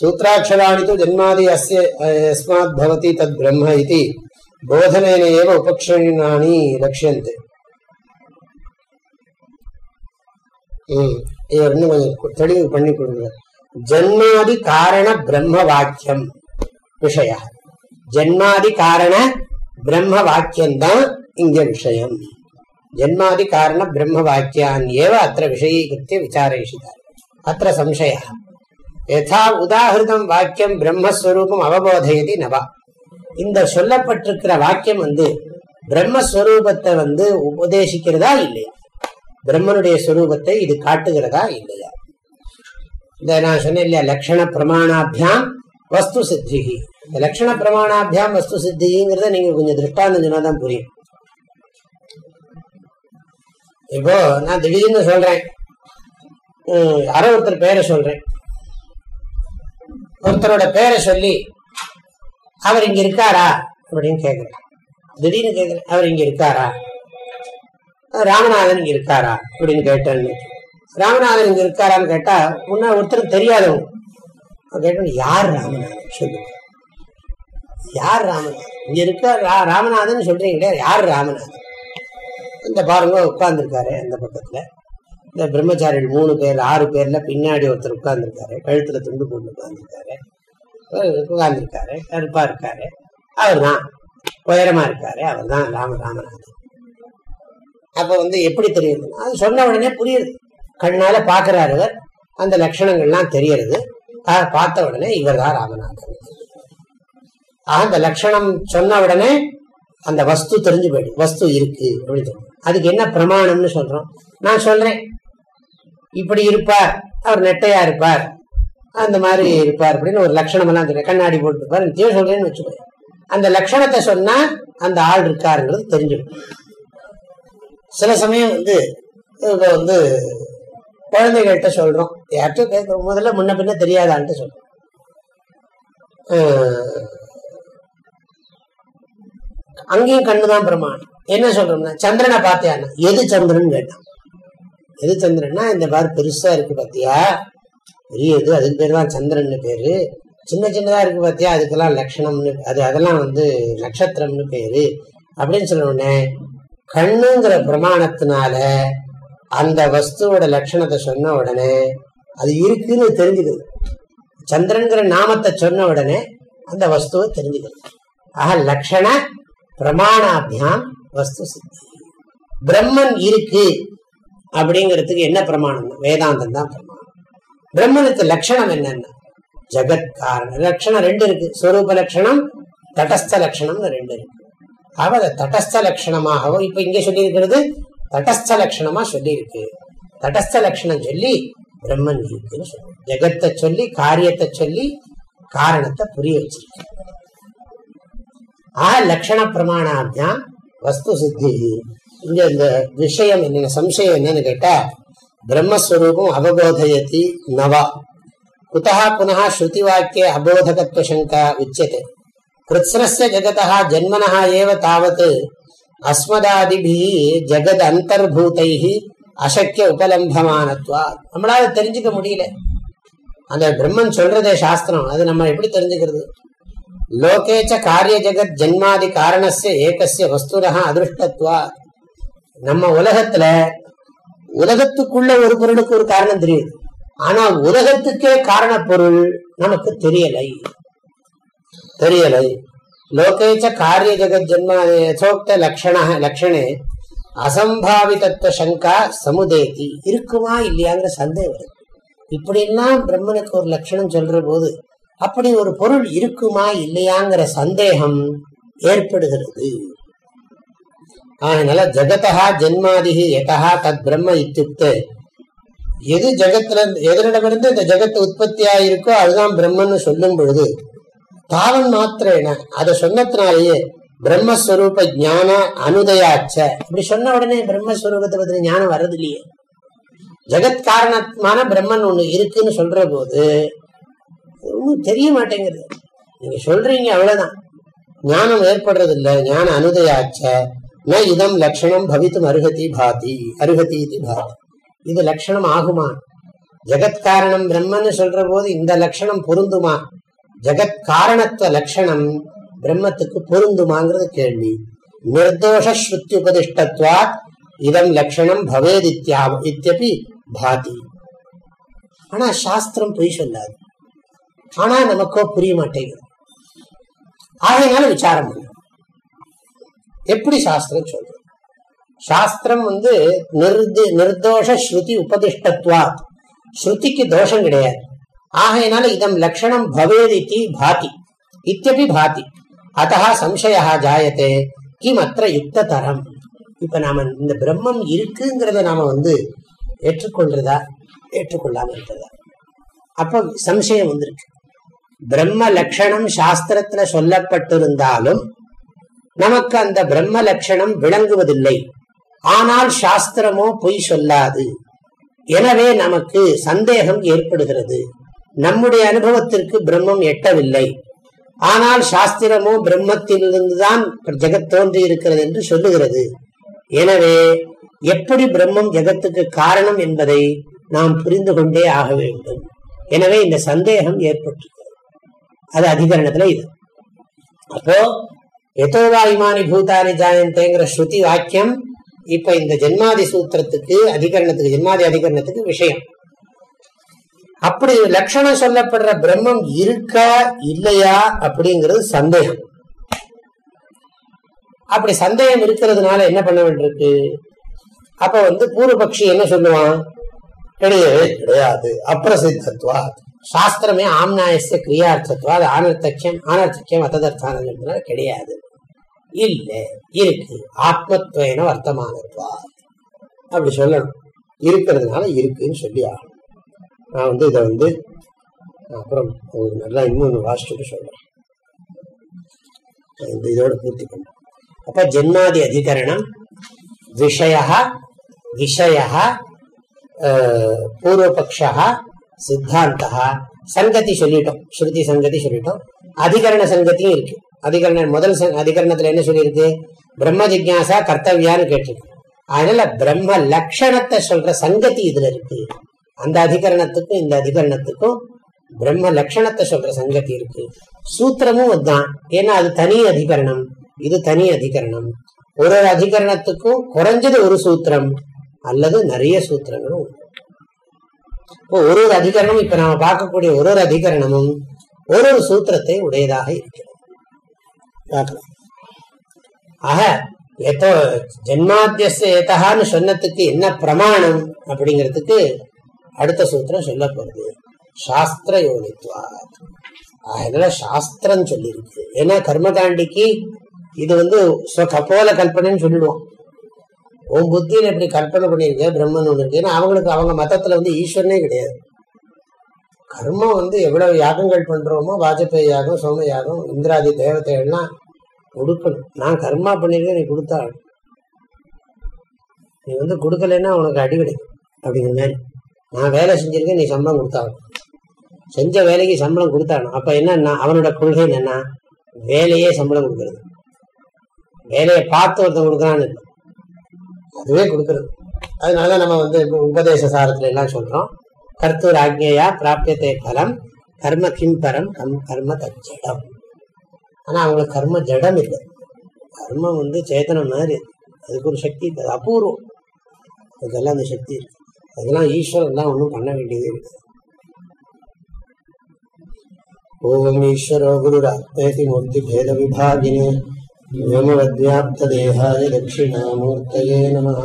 சூத்திராட்சராணி தூ ஜன்மாதி அஸ்ய எஸ்மாத் பவதி தத் பிரம்ம இது. போதனேன ஏவ உபக்ஷணாணி தெளிவு பண்ணி கொடுங்க. ஜன்மாதி காரண பிரம்ம வாக்கியம் விஷயம் ஜன்மாதி காரண பிரம்ம வாக்கியந்தான் இங்க விஷயம். ஜன்மாதி காரண பிரம்ம வாக்கியான் ஏவ அத்த விஷயீகிருத்திய விசாரயிஷிதார் அத்த சம்சய. யதா உதாகிருதம் வாக்கியம் பிரம்மஸ்வரூபம் அவபோதையதி நவா. இந்த சொல்லப்பட்டிருக்கிற வாக்கியம் வந்து பிரம்மஸ்வரூபத்தை வந்து உபதேசிக்கிறதா இல்லையா? பிரம்மனுடைய ஸ்வரூபத்தை இது காட்டுகிறதா இல்லையா? இந்த நான் சொன்னேன் இல்லையா? லட்சண பிரமாணாபியாம் வஸ்து சித்திகி இந்த லட்சண பிரமாணாபியாம் வஸ்து சித்திங்கிறத நீங்க கொஞ்சம் திருஷ்டாந்தம் சொன்னாதான் புரியும். இப்போ நான் திடீர்னு சொல்றேன். யாரோ ஒருத்தர் பேரை சொல்றேன். ஒருத்தரோட பேரை சொல்லி அவர் இங்க இருக்காரா? அப்படின்னு கேக்குறேன். திடீர்னு கேக்குறேன் அவர் இங்க இருக்காரா? ராமநாதன் இங்க இருக்காரா? அப்படின்னு கேட்டேன்னு ராமநாதன் இங்க இருக்காரான்னு கேட்டா முன்ன ஒருத்தர் தெரியாதவங்க அவன் யார் ராமநாதன் சொல்லுங்க. யார் ராமநாதன் இங்க இருக்க ரா- ராமநாதன் சொல்றீங்களே யார் ராமநாதன் இந்த பாருங்க உட்கார்ந்துருக்காரு அந்த பக்கத்துல. இந்த பிரம்மச்சாரிகள் மூணு பேர் ஆறு பேர்ல பின்னாடி ஒருத்தர் உட்கார்ந்துருக்காரு. கழுத்துல துண்டு போட்டு உட்கார்ந்துருக்காரு. உட்கார்ந்துருக்காரு கருப்பா இருக்காரு. அவர் தான் உயரமா இருக்காரு. அவர் தான் ராம ராமநாதன். அப்ப வந்து எப்படி தெரியுது அது சொன்ன உடனே புரியுது. கண்ணால பாக்குறாரு அந்த லட்சணங்கள்லாம் தெரியறது. பார்த்த உடனே இவர் தான் ராமநாதன். ஆக அந்த லட்சணம் சொன்ன உடனே அந்த வஸ்து தெரிஞ்சு போயிடும் வஸ்து இருக்கு அப்படின்னு அதுக்கு என்ன பிரமாணம்னு சொல்றோம். நான் சொல்றேன். இப்படி இருப்பார். அவர் நெட்டையா இருப்பார். அந்த மாதிரி இருப்பார் அப்படின்னு ஒரு லட்சணம் எல்லாம் சொல்றேன். கண்ணாடி போட்டுருப்பார். நிச்சயம் சொல்றேன்னு வச்சுக்கோ அந்த லட்சணத்தை சொன்னா அந்த ஆள் இருக்காருங்கிறது தெரிஞ்சிடும். சில சமயம் வந்து இப்போ வந்து குழந்தைகள்கிட்ட சொல்றோம். யார்கிட்ட கேட்க முதல்ல முன்ன பின்ன தெரியாதான்ட்டு சொல்றோம். அங்கேயும் கண்ணுதான் பிரமாணம் என்ன சொல்றோம்னா சந்திரனை பார்த்தியானா எது சந்திரன் கேட்டான். எது சந்திரன்னா இந்த மாதிரி பெருசா இருக்கு பாத்தியா? பெரியது அதுக்கு பேர் தான் சந்திரன் பேரு. சின்ன சின்னதா இருக்கு பாத்தியா? அதுக்கெல்லாம் லட்சணம்னு அது அதெல்லாம் வந்து நட்சத்திரம்னு பேரு. அப்படின்னு சொன்ன உடனே கண்ணுங்கிற பிரமாணத்தினால அந்த வஸ்துவோட லட்சணத்தை சொன்ன உடனே அது இருக்குன்னு தெரிஞ்சுக்குது. சந்திரன்கிற நாமத்தை சொன்ன உடனே அந்த வஸ்துவை தெரிஞ்சுக்குது. ஆக லட்சண பிரமாணாபியாம் வஸ்து சித்தி. பிரம்மன் இருக்கு அப்படிங்கிறதுக்கு என்ன பிரமாணம் வேதாந்தம் தான் பிரமாணம். பிரம்மனுக்கு லட்சணம் என்னன்னா ஜெகத் காரணம் லட்சணம் ரெண்டு இருக்கு. ஸ்வரூப லட்சணம் தடஸ்த லட்சணம்னு ரெண்டு இருக்கு. அவ அதை தடஸ்த லட்சணமாகவும் இப்ப இங்க சொல்லி ತಟಸ್ಥ லட்சணமா சொல்லியிருக்கு தடஸ்த லட்சணம் சொல்லி பிரம்மன் இருக்குன்னு சொல்லுவோம் ஜெகத்தை சொல்லி காரியத்தை சொல்லி காரணத்தை புரிய வச்சிருக்கு ஆ லட்சண பிரமாணாபியாம் வஸ்து சித்தி இங்க இந்த விஷயம் என்னென்ன சம்சயம் என்னன்னு கேட்டா பிரம்மஸ்வரூபம் அவபோதயத்தி நவா குதா புனா ஸ்ருதி வாக்கிய அபோதகத்வ சங்கா உச்சத்தை கிருத்ஸ்னஸ்ய ஜெகதா ஜென்மனஹா ஏவ தாவது அஸ்மதாதிபி ஜெகத் அந்தர்பூத்தை அசக்கிய உபலம்பமானத்வா நம்மளால தெரிஞ்சுக்க முடியல. அந்த பிரம்மன் சொல்றதே சாஸ்திரம். அது நம்ம எப்படி தெரிஞ்சுக்கிறது? லோகேச்ச காரிய ஜெகத் ஜென்மாதி காரணஸ்ய ஏகசிய வஸ்துரக அதிருஷ்டத்வா நம்ம உலகத்துல உலகத்துக்குள்ள ஒரு பொருளுக்கு ஒரு காரணம் தெரியுது. ஆனா உலகத்துக்கே காரண பொருள் நமக்கு தெரியலை. தெரியலை. லோகேச்ச காரிய ஜெகத் ஜென்மா யசோக்த லக்ஷண லக்ஷணே அசம்பாவிதத்துவ சங்கா சமுதேதி இருக்குமா இல்லையாங்கிற சந்தேகம் வருது. இப்படியெல்லாம் பிரம்மனுக்கு ஒரு லட்சணம் சொல்ற போது அப்படி ஒரு பொருள் இருக்குமா இல்லையாங்கிற சந்தேகம் ஏற்படுகிறது. அதனால ஜகதா ஜென்மாதிகி எதா தத் பிரம்ம இத்தியுக்து. எது ஜகத்துல எதனிடமிருந்து இந்த ஜெகத்து உற்பத்தியா இருக்கோ அதுதான் பிரம்மன்னு சொல்லும் பொழுது தாவன் மாத்திரேன. அதை சொன்னதுனாலேயே பிரம்மஸ்வரூப ஞான அனுதயாச்ச. இப்படி சொன்ன உடனே பிரம்மஸ்வரூபத்தை பத்தின ஞானம் வர்றது இல்லையே ஜெகத் காரணமான பிரம்மன் ஒண்ணு இருக்குன்னு சொல்ற போது ஒன்றும் தெரிய மாட்டேங்குது. நீங்க சொல்றீங்க அவ்வளவுதான். ஞானம் ஏற்படுறது இல்ல ஞான அனுதயாச்ச. ந இதம் லட்சணம் பவித்தும் அருகதி பாதி அருகதி இது பாதி. இது லட்சணம் ஆகுமா? ஜெகத்காரணம் பிரம்மன்னு சொல்ற போது இந்த லட்சணம் பொருந்துமா? ஜெகத் காரணத்துவ லட்சணம் பிரம்மத்துக்கு பொருந்துமாங்கிறது கேள்வி. நிர்தோஷ ஸ்ருத்தி உபதிஷ்டத்வா இதம் லட்சணம் பவேத் இத்தியபி பாதி. ஆனா சாஸ்திரம் பொய் சொல்லாது. ஆனா நமக்கோ புரிய மாட்டேங்குது. ஆகையினால விசாரம் பண்ணும் எப்படி சாஸ்திரம் சொல்றது? சாஸ்திரம் வந்து நிர்தி நிர்தோஷ ஸ்ருதி உபதிஷ்டத்வா ஸ்ருதிக்கு தோஷம் கிடையாது. ஆகையினால இதம் லட்சணம் பவேதித்தி பாதி. இத்தியபி பாதி. அத்தா சம்சயா ஜாயத்தே கிம் அத்த யுக்ததரம். இப்ப நாம இந்த பிரம்மம் இருக்குங்கிறத நாம வந்து ஏற்றுக்கொள்றதா? ஏற்றுக்கொள்ளாம இருக்கிறதா அப்ப சம்சயம் வந்திருக்கு. பிரம்ம லட்சணம் சாஸ்திரத்துல சொல்லப்பட்டிருந்தாலும் நமக்கு அந்த பிரம்ம லட்சணம் விளங்குவதில்லை. ஆனால் சாஸ்திரமோ பொய் சொல்லாது. எனவே நமக்கு சந்தேகம் ஏற்படுகிறது. நம்முடைய அனுபவத்திற்கு பிரம்மம் எட்டவில்லை. ஆனால் சாஸ்திரமோ பிரம்மத்திலிருந்துதான் ஜெகத் தோன்றி இருக்கிறது என்று சொல்லுகிறது. எனவே எப்படி பிரம்மம் ஜெகத்துக்கு காரணம் என்பதை நாம் புரிந்து கொண்டே ஆக வேண்டும். எனவே இந்த சந்தேகம் ஏற்பட்டிருக்கிறது. அது அதிகரணத்துல இது. அப்போ எதோவா இமானி பூதானி ஜாயந்தேங்கிற ஸ்ருதி வாக்கியம் இப்ப இந்த ஜென்மாதி சூத்திரத்துக்கு அதிகரணத்துக்கு ஜென்மாதி அதிகரணத்துக்கு விஷயம். அப்படி லட்சணம் சொல்லப்படுற பிரம்மம் இருக்கா இல்லையா அப்படிங்கிறது சந்தேகம். அப்படி சந்தேகம் இருக்கிறதுனால என்ன பண்ண வேண்டியிருக்கு? அப்ப வந்து பூர்வபக்ஷி என்ன சொல்லுவான்? கிடையவே கிடையாது. அப்பிரசித்தத்துவா சாஸ்திரமே ஆம்நாயச கிரியார்த்தத்துவா அது ஆனர்த்தக்கியம் ஆனர்த்தக்கியம் அத்ததர்த்தானதுனால கிடையாது. இல்ல இருக்கு. ஆத்மத்வேன வர்த்தமானத்துவா அப்படி சொல்லணும். இருக்கிறதுனால இருக்குன்னு சொல்லி ஆகணும். நான் வந்து இதை வந்து அப்புறம் உங்களுக்கு நல்லா இன்னொன்று வாசிச்சுட்டு சொல்றேன். இந்த இதோட பூர்த்தி பண்ண அப்ப ஜென்மாதி அதிகரணம் விஷய விஷய பூர்வபக்ஷா சித்தாந்தா சங்கதி சொல்லிட்டோம். ஸ்ருதி சங்கதி சொல்லிட்டோம். அதிகரண சங்கத்தியும் இருக்கு. அதிகரண முதல் அதிகரணத்துல என்ன சொல்லியிருக்கு? பிரம்ம ஜிக்யாசா கர்த்தவியான்னு கேட்டிருக்கு. அதனால பிரம்ம லட்சணத்தை சொல்ற சங்கதி இதுல இருக்கு. அந்த அதிகரணத்துக்கும் இந்த அதிகரணத்துக்கும் பிரம்ம லட்சணத்தை சொல்ற சங்கதி இருக்கு. சூத்திரமும் அதுதான். ஏன்னா அது தனி அதிகரணம். இது தனி அதிகரணம். ஒரு ஒரு அதிகரணத்துக்கும் குறைஞ்சது ஒரு சூத்திரம். அல்லது நிறைய சூத்திரங்களும் உண்டு. இப்போ ஒரு ஒரு அதிகரணம் இப்ப நாம பார்க்கக்கூடிய ஒரு ஒரு அதிகரணமும் ஒரு ஒரு சூத்திரத்தை உடையதாக இருக்கிறது. பார்க்கலாம். ஆக எத்தோ ஜென்மாத்திய ஏத்தகான்னு சொன்னதுக்கு என்ன பிரமாணம் அப்படிங்கிறதுக்கு அடுத்த சூத்திரம் சொல்ல போறது. சாஸ்திர யோனித்வா அதனால சாஸ்திரம் சொல்லியிருக்கு ஏன்னா கர்மகாண்டிக்கு இது வந்து கபோல கல்பனைன்னு சொல்லிடுவோம். உன் புத்தியில எப்படி கற்பனை பண்ணிருக்க பிரம்மன் ஒன்று இருக்கு ஏன்னா அவங்களுக்கு அவங்க மதத்துல வந்து ஈஸ்வரனே கிடையாது. கர்மம் வந்து எவ்வளவு யாகங்கள் பண்றோமோ வாஜ்பேயி யாகம் சோம யாகம் இந்திராதி தேவதைகள்லாம் கொடுக்கணும். நான் கர்மா பண்ணிருக்கேன் நீ கொடுத்தா. நீ வந்து கொடுக்கலன்னா உனக்கு அடி அப்படிங்கிற மாதிரி. நான் வேலை செஞ்சிருக்கேன் நீ சம்பளம் கொடுத்தாகணும். செஞ்ச வேலைக்கு சம்பளம் கொடுத்தானோ அப்ப என்னன்னா அவனோட கொள்கை என்னன்னா வேலையே சம்பளம் கொடுக்கறது. வேலையை பார்த்து ஒருத்தன் கொடுக்கறான்னு அதுவே கொடுக்கறது. அதனால நம்ம வந்து உபதேச சாரத்துல எல்லாம் சொல்றோம். கர்த்தூர் ஆக்ஞையா பிராப்தியத்தை பலம் கர்ம கிம்பரம் கம் கர்ம தஜடம் ஆனா அவங்களுக்கு கர்ம ஜடம் இல்லை. கர்மம் வந்து சேத்தனம் மாதிரி. அதுக்கு ஒரு சக்தி அது அபூர்வம். அதுக்கெல்லாம் அந்த சக்தி இருக்கு. அதெல்லாம் ஈஸ்வரன் தான் ஒன்றும் பண்ண வேண்டியது இருக்கு ஓம் ஈஸ்வரோ குருராத்மேதி மூர்த்தி பேத விபாகினே व्योमवद्व्याप्त देहाय दक्षिणामूर्तये नमः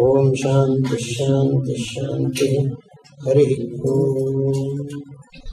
ॐ शान्ति शान्ति शान्तिः हरिः ओम्